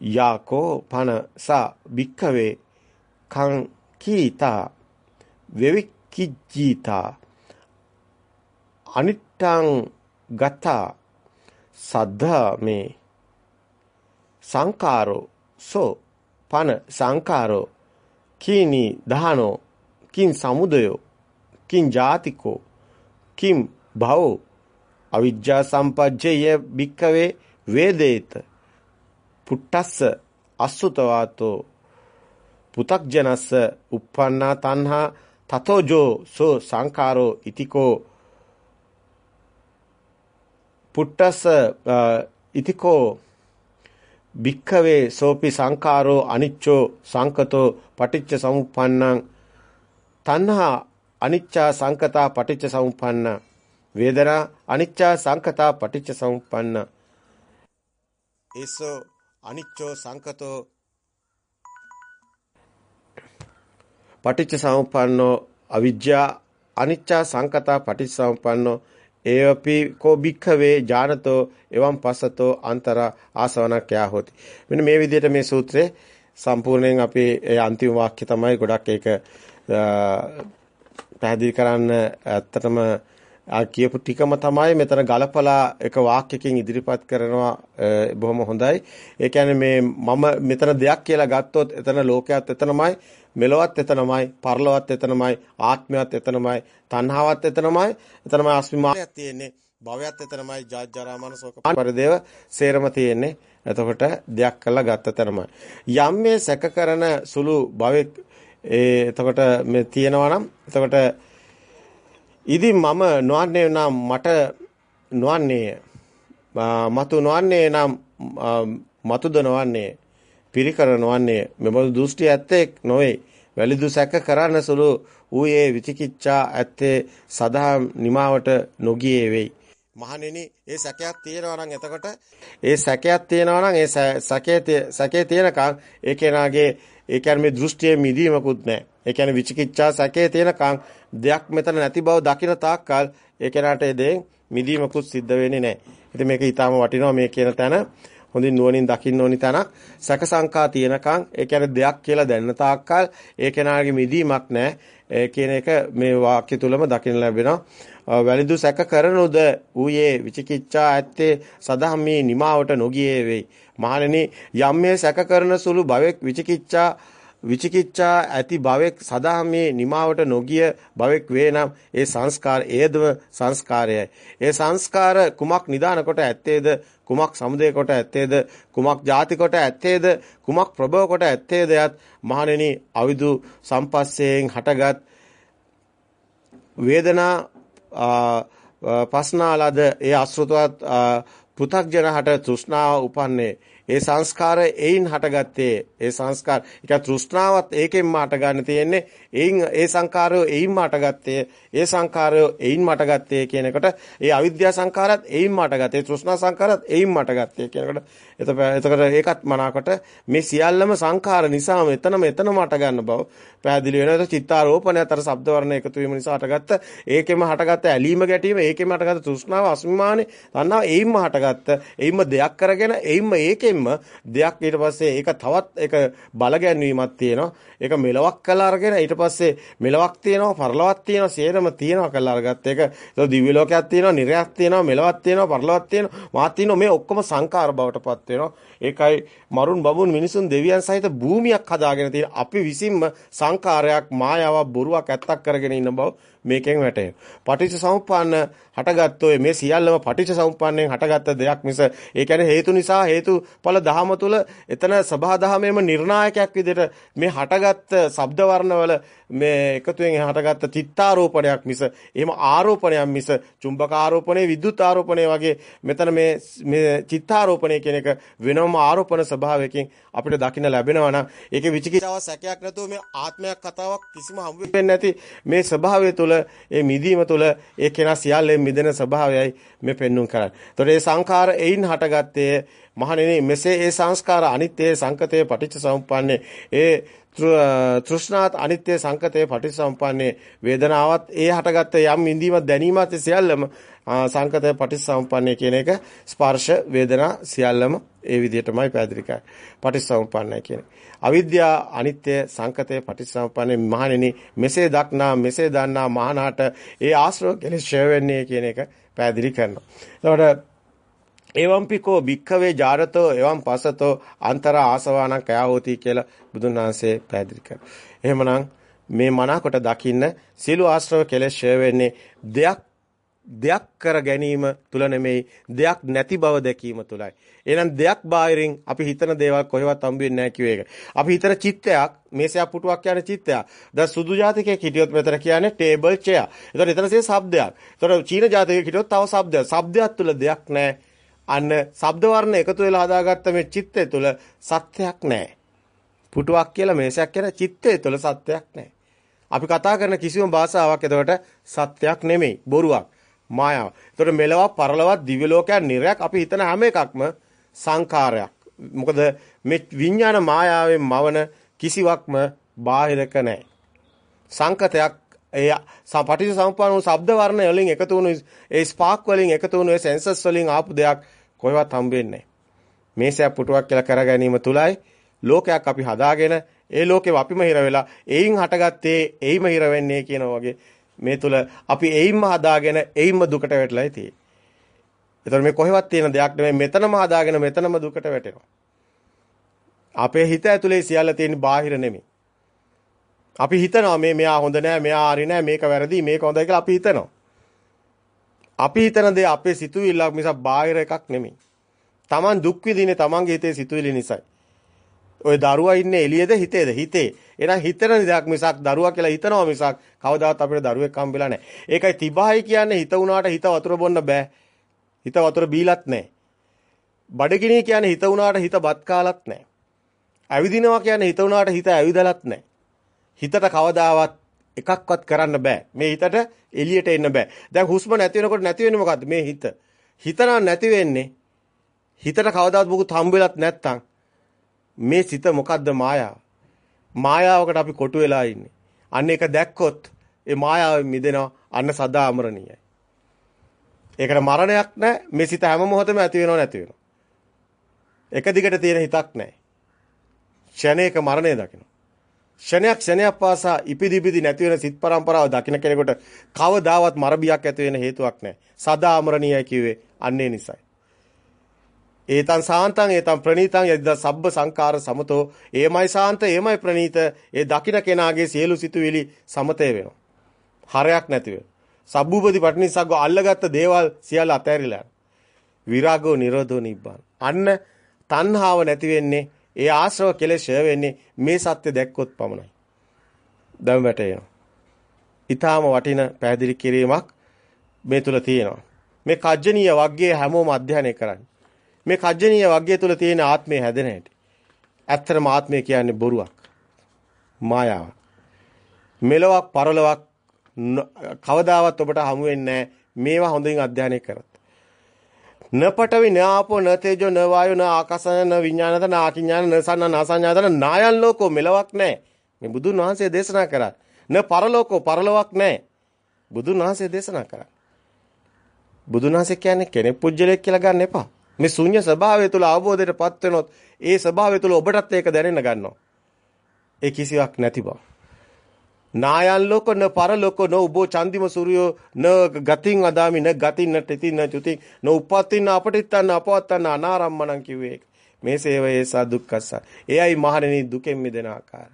යාකෝ පන සා භික්ඛවේ කං කීතා වෙවික්කිජ්ජීතා අනිත් අනිට්ටං ගතා සද්ධා මේ සංකාරෝ සෝ පන සංකාරෝ කීනි දහනෝ කින් සමුදයෝ කින් ජාතිකෝ කිම් භවෝ අවිජ්ජා සම්පජ්ජය භික්කවේ වේදේත පුට්ටස්ස අසුතවාතෝ පුතක්ජනස්ස uppannā tanhā තතෝජෝ සෝ සංකාරෝ ඉතිකෝ පුට්ටස ඉතිකෝ භික්ඛවේ සෝපි සංඛාරෝ අනිච්චෝ සංකතෝ පටිච්ච සමුප්පන්නං තණ්හා අනිච්චා සංකතා පටිච්ච සමුප්පන්න වේදනා අනිච්චා සංකතා පටිච්ච සමුප්පන්න. ඒසෝ අනිච්චෝ සංකතෝ. පටිච්ච සමුප්පන්නෝ අවිජ්ජා අනිච්චා සංකතා පටිච්ච සමුප්පන්නෝ. ඒවපි කෝ භික්ඛවේ ඥානතෝ එවම් පස්සතෝ අන්තර ආසවනක් යා හොති. මෙන්න මේ විදිහට මේ සූත්‍රේ සම්පූර්ණයෙන් අපි ඒ අන්තිම වාක්‍ය තමයි ගොඩක් ඒක පැහැදිලි කරන්න ඇත්තටම කියපු ටිකම තමයි මෙතන ගලපලා එක වාක්‍යකින් ඉදිරිපත් කරනවා බොහොම හොඳයි. ඒ කියන්නේ මේ මම මෙතන දෙයක් කියලා ගත්තොත් එතන ලෝකයක් එතනමයි මෙලොවත් එතනමයි, පරලොවත් එතනමයි, ආත්මයත් එතනමයි, තණ්හාවත් එතනමයි, එතනමයි අස්මිමායත් තියෙන්නේ. භවයත් එතනමයි ජාජ්ජරා මනසෝක පරිදේව සේරම තියෙන්නේ. එතකොට දෙයක් කළා ගත්ත තරමයි. යම් මේ සැක කරන සුළු භවෙක් ඒ එතකොට මේ තියෙනවා නම් එතකොට ඉතින් මම නොවන්නේ නම් මට නොවන්නේ මතු නොවන්නේ නම් මතුද නොවන්නේ පිරිකර නොවන්නේ මෙබඳු දෘෂ්ටි ඇත්තේ නොවේ වැලිදු සැක කරන්න සුළු ඌයේ විචිකිච්ඡා ඇත්තේ සදා නිමාවට නොගියේ වෙයි. මහණෙනි ඒ සැකයක් තියෙනවා නම් එතකොට ඒ සැකයක් තියෙනවා නම් ඒ සැකේ සැකේ තියෙනකන් ඒ කෙනාගේ ඒ කියන්නේ මේ දෘෂ්ටියේ මිදීමකුත් නැහැ. ඒ කියන්නේ විචිකිච්ඡා සැකේ තියෙනකන් දෙයක් මෙතන නැති බව දකින තාක්කල් ඒ කෙනාට ඒ දෙයෙන් මිදීමකුත් සිද්ධ වෙන්නේ නැහැ. ඉතින් මේක ඊටාම වටිනවා මේ කියන තැන හොඳින් නුවණින් දකින්න ඕනි තැනක් සැක සංකා තියෙනකන් ඒ කියන්නේ දෙයක් කියලා දැනන තාක්කල් ඒ කෙනාගේ මිදීමක් නැහැ ඒ කියන එක මේ වාක්‍ය තුලම දකින්න ලැබෙනවා වැලිදු සැක කරනුද? ඌයේ විචිකිච්ඡා ඇත්තේ සදහම්මේ නිමාවට නොගියේ වෙයි. මහණෙනි යම් මේ සැක කරන සුළු භවෙක් විචිකිච්ඡා විචිකිච්ඡා ඇති භවෙක් සදා මේ නිමාවට නොගිය භවෙක් වේ නම් ඒ සංස්කාර ඒදව සංස්කාරයයි. ඒ සංස්කාර කුමක් නිදාන කොට ඇත්තේද? කුමක් සමුදය කොට ඇත්තේද? කුමක් ಜಾති කොට ඇත්තේද? කුමක් ප්‍රභව කොට ඇත්තේද යත් මහණෙනි අවිදු සම්පස්සයෙන් හටගත් වේදනා පස්නාලද ඒ අසෘතවත් පෘ탁ජනහට තෘෂ්ණාව උපන්නේ. ඒ සංස්කාර එයින් හටගත්තේ ඒ සංස්කාර ඒක තෘෂ්ණාවත් ඒකෙන්ම හටගන්න තියෙන්නේ එයින් ඒ සංකාරය එයින්ම අටගත්තේ ඒ සංකාරය එයින්ම අටගත්තේ කියන එකට ඒ අවිද්‍යා සංකාරات එයින්ම අටගත්තේ තෘෂ්ණා සංකාරات එයින්ම අටගත්තේ කියන එකට එතකොට ඒකත් මනාකොට මේ සියල්ලම සංකාර නිසාම එතනම එතනම අටගන්න බව පැහැදිලි වෙනවා. ඒක චිත්තාරෝපණයතර ශබ්ද වර්ණ එකතු වීම නිසා අටගත්ත ඒකෙම හටගත්ත ඇලීම ගැටීම ඒකෙම හටගත්ත තෘෂ්ණාව අස්මිමානේ තණ්හාව එයින්ම හටගත්ත එයින්ම දෙයක් කරගෙන එයින්ම ඒකෙන්ම දෙයක් ඊට පස්සේ ඒක තවත් ඒක බල ගැන්වීමක් තියෙනවා. ඒක මෙලවක් කළා අරගෙන ඊට පස්සේ මෙලවක් තියෙනවා පරලොවක් තියෙනවා සේරම තියෙනවා කළා අරගත්ත ඒක. ඒක දිව්‍ය ලෝකයක් තියෙනවා නිර්යක් තියෙනවා මෙලවක් තියෙනවා පරලොවක් තියෙනවා මාත් තියෙනවා මේ ඔක්කොම සංකාර බවටපත් වෙනවා. ඒකයි මරුන් බබුන් මිනිසුන් දෙවියන් සහිත භූමියක් හදාගෙන තියෙන අපි විසින්ම සංකාරයක් මායාවක් බොරුවක් ඇත්තක් කරගෙන ඉන්න බව මේකෙන් වැටහෙනවා. පටිච්ච සමුප්පාන්න හටගත්තෝ මේ සියල්ලම පටිච්ච සමුප්පාන්නයෙන් හටගත්ත දෙයක් මිස ඒ කියන්නේ හේතු නිසා හේතුඵල ධහම තුල එතන සබහා දහමේම නිර්ණායකයක් විදිහට මේ හටගත්ත ශබ්ද වර්ණවල මේ එකතුවෙන් හටගත්ත චිත්තාරෝපණයක් මිස එහෙම ආරෝපණයක් මිස චුම්බක ආරෝපණය විද්‍යුත් ආරෝපණය වගේ මෙතන මේ මේ චිත්තාරෝපණය කියන එක වෙනම ආරෝපණ ස්වභාවයකින් අපිට දකින්න ලැබෙනවා නම් ඒකේ විචිකිච්ඡාව සැකයක් නැතුව මේ ආත්මයක් කතාවක් කිසිම හම්බ වෙන්නේ නැති මේ ස්වභාවය තුළ ඒ මිදීම තුළ ඒ කෙනා සියල්ලෙන් මිදෙන ස්වභාවයයි මේ පෙන්눔 කරන්නේ. ඒතකොට ඒ සංඛාර එයින් හටගත්තේ මහණෙනි මෙසේ ඒ සංස්කාර අනිත්‍ය සංකතේ පටිච්ච සමුප්පන්නේ ඒ තෘෂ්ණාත් අනිත්‍ය සංකතේ පටිච්චසමුප්පන්නේ වේදනාවත් ඒ හටගත්ත යම් ඉඳීමක් දැනීමත් සියල්ලම සංකතේ පටිච්චසමුප්පන්නේ කියන එක ස්පර්ශ වේදනා සියල්ලම ඒ විදිහටමයි පැහැදිලි කරන්නේ. පටිච්චසමුප්පන්නයි කියන්නේ. අවිද්‍යා අනිත්‍ය සංකතේ පටිච්චසමුප්පන්නේ මහණෙනි මෙසේ දක්නා මෙසේ දන්නා මහානාට ඒ ආශ්‍රව කෙලෙස් ඡය වෙන්නේ කියන එක පැහැදිලි කරනවා. එතකොට එවම්පිකෝ භික්ඛවේ ජාරතෝ එවම් පසතෝ අන්තර ආසවානං කයා හෝති කියලා බුදුන් වහන්සේ පැහැදිලි කරනවා. එහෙමනම් මේ මනාකොට දකින්න සියලු ආශ්‍රව කෙලෙස් ඡය වෙන්නේ දෙයක් දෙයක් කර ගැනීම තුල නෙමෙයි දෙයක් නැති බව දැකීම තුලයි. එහෙනම් දෙයක් බාහිරින් අපි හිතන දේවල් කොහෙවත් හම්බ වෙන්නේ නැහැ කියුවේ ඒක. අපි හිතන චිත්තයක් මේසයක් පුටුවක් යන චිත්තයක්. දැන් සුදු ජාතිකයෙක් හිටියොත් මෙතන කියන්නේ ටේබල් චෙයා. ඒතකොට එතනසේ શબ્දයක්. ඒතකොට චීන ජාතිකයෙක් හිටියොත් තව શબ્දයක්. શબ્දයක් තුල දෙයක් නැහැ. අන්න ශබ්ද වර්ණ එකතු වෙලා හදාගත්ත මේ චිත්තය තුළ සත්‍යයක් නැහැ. පුටුවක් කියලා මේසයක් කියලා චිත්තය තුළ සත්‍යයක් නැහැ. අපි කතා කරන කිසිම භාෂාවක් එතකොට සත්‍යයක් නෙමෙයි බොරුවක් මායාව. එතකොට මෙලවක් පරලවක් දිව්‍ය ලෝකයක් නිරයක් අපි හිතන හැම එකක්ම සංකාරයක්. මොකද මේ විඥාන මායාවෙන් මවන කිසිවක්ම බාහිරක නැහැ. සංකතයක් ඒ පටිච්ච සමුප්පාද වූ ශබ්ද වර්ණ වලින් එකතු වුණු ඒ ස්පාක් වලින් එකතු වුණු ඒ සෙන්සර්ස් වලින් ආපු දෙයක් කොහෙවත් හම්බෙන්නේ නැහැ. මේසයක් පුටුවක් කියලා කර ගැනීම තුලයි ලෝකයක් අපි හදාගෙන ඒ ලෝකෙව අපිම හිර වෙලා එයින් හටගත්තේ එයිම හිර වෙන්නේ කියන වගේ මේ තුල අපි එයින්ම හදාගෙන එයින්ම දුකට වැටලායි තියෙන්නේ. ඒතර මේ කොහෙවත් තියෙන දෙයක් නෙමෙයි මෙතනම හදාගෙන මෙතනම දුකට වැටෙනවා. අපේ හිත ඇතුලේ සියල්ල තියෙන බාහිර නෙමෙයි. අපි හිතනවා මේ මෙයා හොඳ නෑ මෙයා හරි නෑ මේක වැරදි මේක හොඳයි කියලා අපි හිතනවා. අපි හිතන දේ අපේ සිතුවිල්ලක් මිසක් බාහිර එකක් නෙමෙයි. Taman දුක් විඳින්නේ Tamanගේ හිතේ සිතුවිලි නිසායි. ඔය දරුවා ඉන්නේ එළියේද හිතේද? හිතේ. එහෙනම් හිතන දෙයක් මිසක් දරුවා කියලා හිතනවා මිසක් කවදාවත් අපිට දරුවෙක් හම්බෙලා නැහැ. ඒකයි තිබහයි කියන්නේ හිත උනාට හිත වතුර බොන්න බෑ. හිත වතුර බීලත් නැහැ. බඩගිනි කියන්නේ හිත උනාට හිත බත් කාලත් නැහැ. ඇවිදිනවා කියන්නේ හිත උනාට හිත ඇවිදලත් නැහැ. හිතට කවදාවත් එකක්වත් කරන්න බෑ. මේ හිතට එළියට එන්න බෑ. දැන් හුස්ම නැති වෙනකොට නැති වෙන්නේ මොකද්ද? මේ හිත. හිතනම් නැති වෙන්නේ හිතට කවදාවත් මොකුත් හම්බ වෙලත් නැත්තම් මේ සිත මොකද්ද මායාව? මායාවකට අපි කොටු වෙලා ඉන්නේ. අන්න ඒක දැක්කොත් ඒ මායාවෙන් මිදෙනවා අන්න සදා අමරණීයයි. ඒකට මරණයක් නැහැ. මේ සිත හැම මොහොතෙම ඇති වෙනව නැති වෙනව. එක දිගට තියෙන හිතක් නැහැ. ක්ෂණයක මරණය දකින්න. ක්ෂණයක් ක්ෂණයක් පාසා ඉපිදි ඉපිදි නැති වෙන සිත් පරම්පරාව දකින්න කෙනෙකුට කවදාවත් මරබියක් ඇති වෙන හේතුවක් නැහැ. සදා අමරණීයයි කිව්වේ අන්නේ නිසයි. ඒතං සාන්තං ඒතං ප්‍රණීතං යද්ද සබ්බ සංකාර සමතෝ ඒමයි සාන්ත ඒමයි ප්‍රණීත ඒ දකින්න කෙනාගේ සියලු සිතුවිලි සමතේ වෙනවා. හරයක් නැති වෙනවා. සබ්බූපති පටිනිසග්ග අල්ලගත්ත දේවල් සියල්ල අතෑරිලා විරාගෝ නිරෝධෝ නිබ්බාන. අන්න තණ්හාව නැති වෙන්නේ ඒ ආශ්‍රව කෙලෙස් ෂය වෙන්නේ මේ සත්‍ය දැක්කොත් පමණයි. දැන් වැටේනවා. ඊටාම වටින පැහැදිලි කිරීමක් මේ තුල තියෙනවා. මේ කජ්ජනීය වග්ගයේ හැමෝම අධ්‍යයනය කරන්න. මේ කජ්ජනීය වග්ගය තුල තියෙන ආත්මය හැදෙන හැටි. ඇත්තටම ආත්මය කියන්නේ බොරුවක්. මායාවක්. මෙලොවක් පරලොවක් කවදාවත් ඔබට හමු වෙන්නේ මේවා හොඳින් අධ්‍යයනය කරත්. න පඨවි න ආපෝ න තේජෝ න වායෝ න ආකාසන න විඥානත න ආකිඥාන න සන්න නාසඤ්ඤාතන නායන් ලෝකෝ මෙලවක් නැහැ. මේ බුදුන් වහන්සේ දේශනා කරා. න පරලෝකෝ පරලොවක් නැහැ. බුදුන් වහන්සේ දේශනා කරා. බුදුන් වහන්සේ කියන්නේ කෙනෙක් පුජ්‍යලයක් කියලා ගන්න එපා. මේ ශුන්‍ය ස්වභාවය තුළ අවබෝධයටපත් වෙනොත් ඒ ස්වභාවය තුළ ඔබටත් ඒක දැනෙන්න ගන්නවා. ඒ කිසිවක් නැති බව. නායන් ලෝක න පරලෝක න උබෝ චන්දිම සූර්යෝ න ගතින් අදාමි න ගතින් න තිතින් න චුති න උපත්තින් අපටිත්තන්න අපවත්තන්න අනාරම්මණන් කිව්වේ මේ සේවයේ සා දුක්ඛස එයයි මහණෙනි දුකෙන් මිදෙන ආකාරය.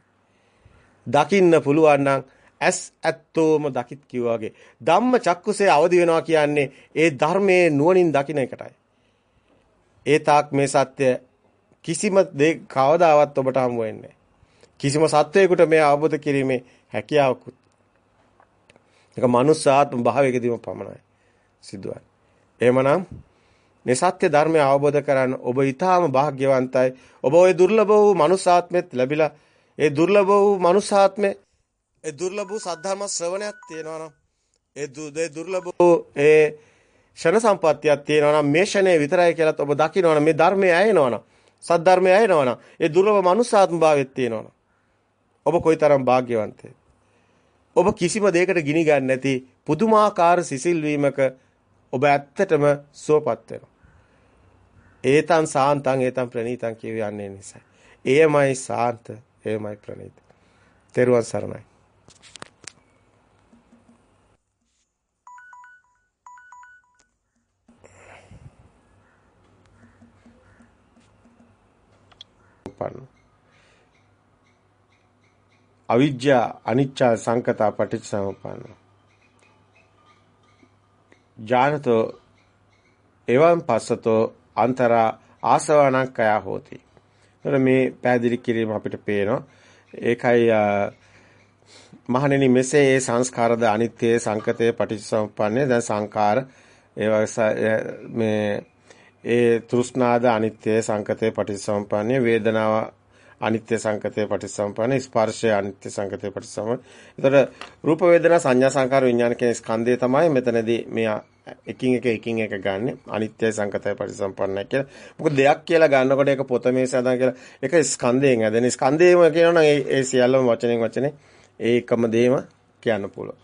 දකින්න පුළුවන් නම් ඇස් ඇත්තෝම දකිත් කිව්වා වගේ. ධම්ම චක්කුසේ අවදි වෙනවා කියන්නේ ඒ ධර්මයේ නුවණින් දකින එකටයි. ඒ තාක් මේ සත්‍ය කිසිම දෙයක් කවදාවත් ඔබට හමු වෙන්නේ කිසිම සත්වයකට මේ අවබෝධ කිරීමේ හැකියාවකුත් ඒක මනුස්ස ආත්ම භාවයකදීම පමණයි සිදුවන්නේ. එහෙමනම් මේ සත්‍ය ධර්මය අවබෝධ කරගන්න ඔබ ඊටාම වාග්යවන්තයි. ඔබ ওই දුර්ලභ වූ මනුස්ස ආත්මෙත් ලැබිලා ඒ දුර්ලභ වූ මනුස්ස ආත්මේ ඒ දුර්ලභ වූ සද්ධර්ම ශ්‍රවණයක් තියෙනවා නම් ඒ දුර්ලභ වූ ඒ ෂණ සම්පත්තියක් තියෙනවා නම් මේ ෂණේ විතරයි කියලාත් ඔබ දකිනවා නම් මේ ධර්මයේ ඇයෙනවා නම් සද්ධර්මයේ ඇයෙනවා නම් ඒ දුර්ලභ මනුස්සාත්ම භාවයක් තියෙනවා නම් ඔබ කොයිතරම් වාග්යවන්තද ඔබ කිසිම දෙයකට ගිනි ගන්න නැති පුදුමාකාර සිසිල් වීමක ඔබ ඇත්තටම සුවපත් වෙනවා. ඒතං සාන්තං ඒතං ප්‍රණීතං කියවන්නේ නිසා. එයමයි සාන්ත, එයමයි ප්‍රණීත. තෙරුවන් සරණයි. පන්න අවිජ්ජා අනිච්චා සංකතා පටිච්චසමුප්පන්න. ඥානතෝ එවං පස්සතෝ අන්තරා ආසවණංකය හෝති. එතන මේ පැහැදිලි කිරීම අපිට පේනවා. ඒකයි මහණෙනි මෙසේ ඒ සංස්කාරද අනිත්‍ය සංකතේ පටිච්චසමුප්පන්නේ දැන් සංකාර ඒ මේ ඒ තෘෂ්ණාද අනිත්‍ය සංකතේ පටිච්චසමුප්පන්නේ වේදනාව අනිත්‍ය සංකතේ පටිසම්පන්න ස්පර්ශය අනිත්‍ය සංකතේ පටිසම්පන්න. ඒතර රූප වේදනා සංඥා සංකාර විඥාන කියන ස්කන්ධය තමයි මෙතනදී මේ එකින් එක එකින් එක ගන්න අනිත්‍ය සංකතය පටිසම්පන්නයි කියලා. මොකද දෙයක් කියලා ගන්නකොට ඒක පොත මේ සදා කියලා ඒක ස්කන්ධයෙන් හැදෙන ස්කන්ධයම කියනවනම් ඒ ඒ සියල්ලම වචනෙන් වචනේ ඒකම දේම කියන්න පුළුවන්.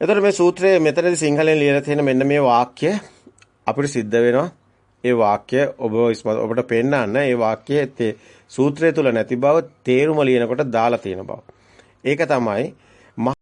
එතකොට මේ සූත්‍රයේ මෙතනදී සිංහලෙන් ලියලා තියෙන මෙන්න මේ වාක්‍ය අපිට සිද්ධ වෙනවා. ඒ වාක්‍ය ඔබ ඔබට පෙන්නන්න ඒ වාක්‍යයේ සූත්‍රය තුල නැති බව තේරුම ලියනකොට දාලා තියෙන බව. ඒක තමයි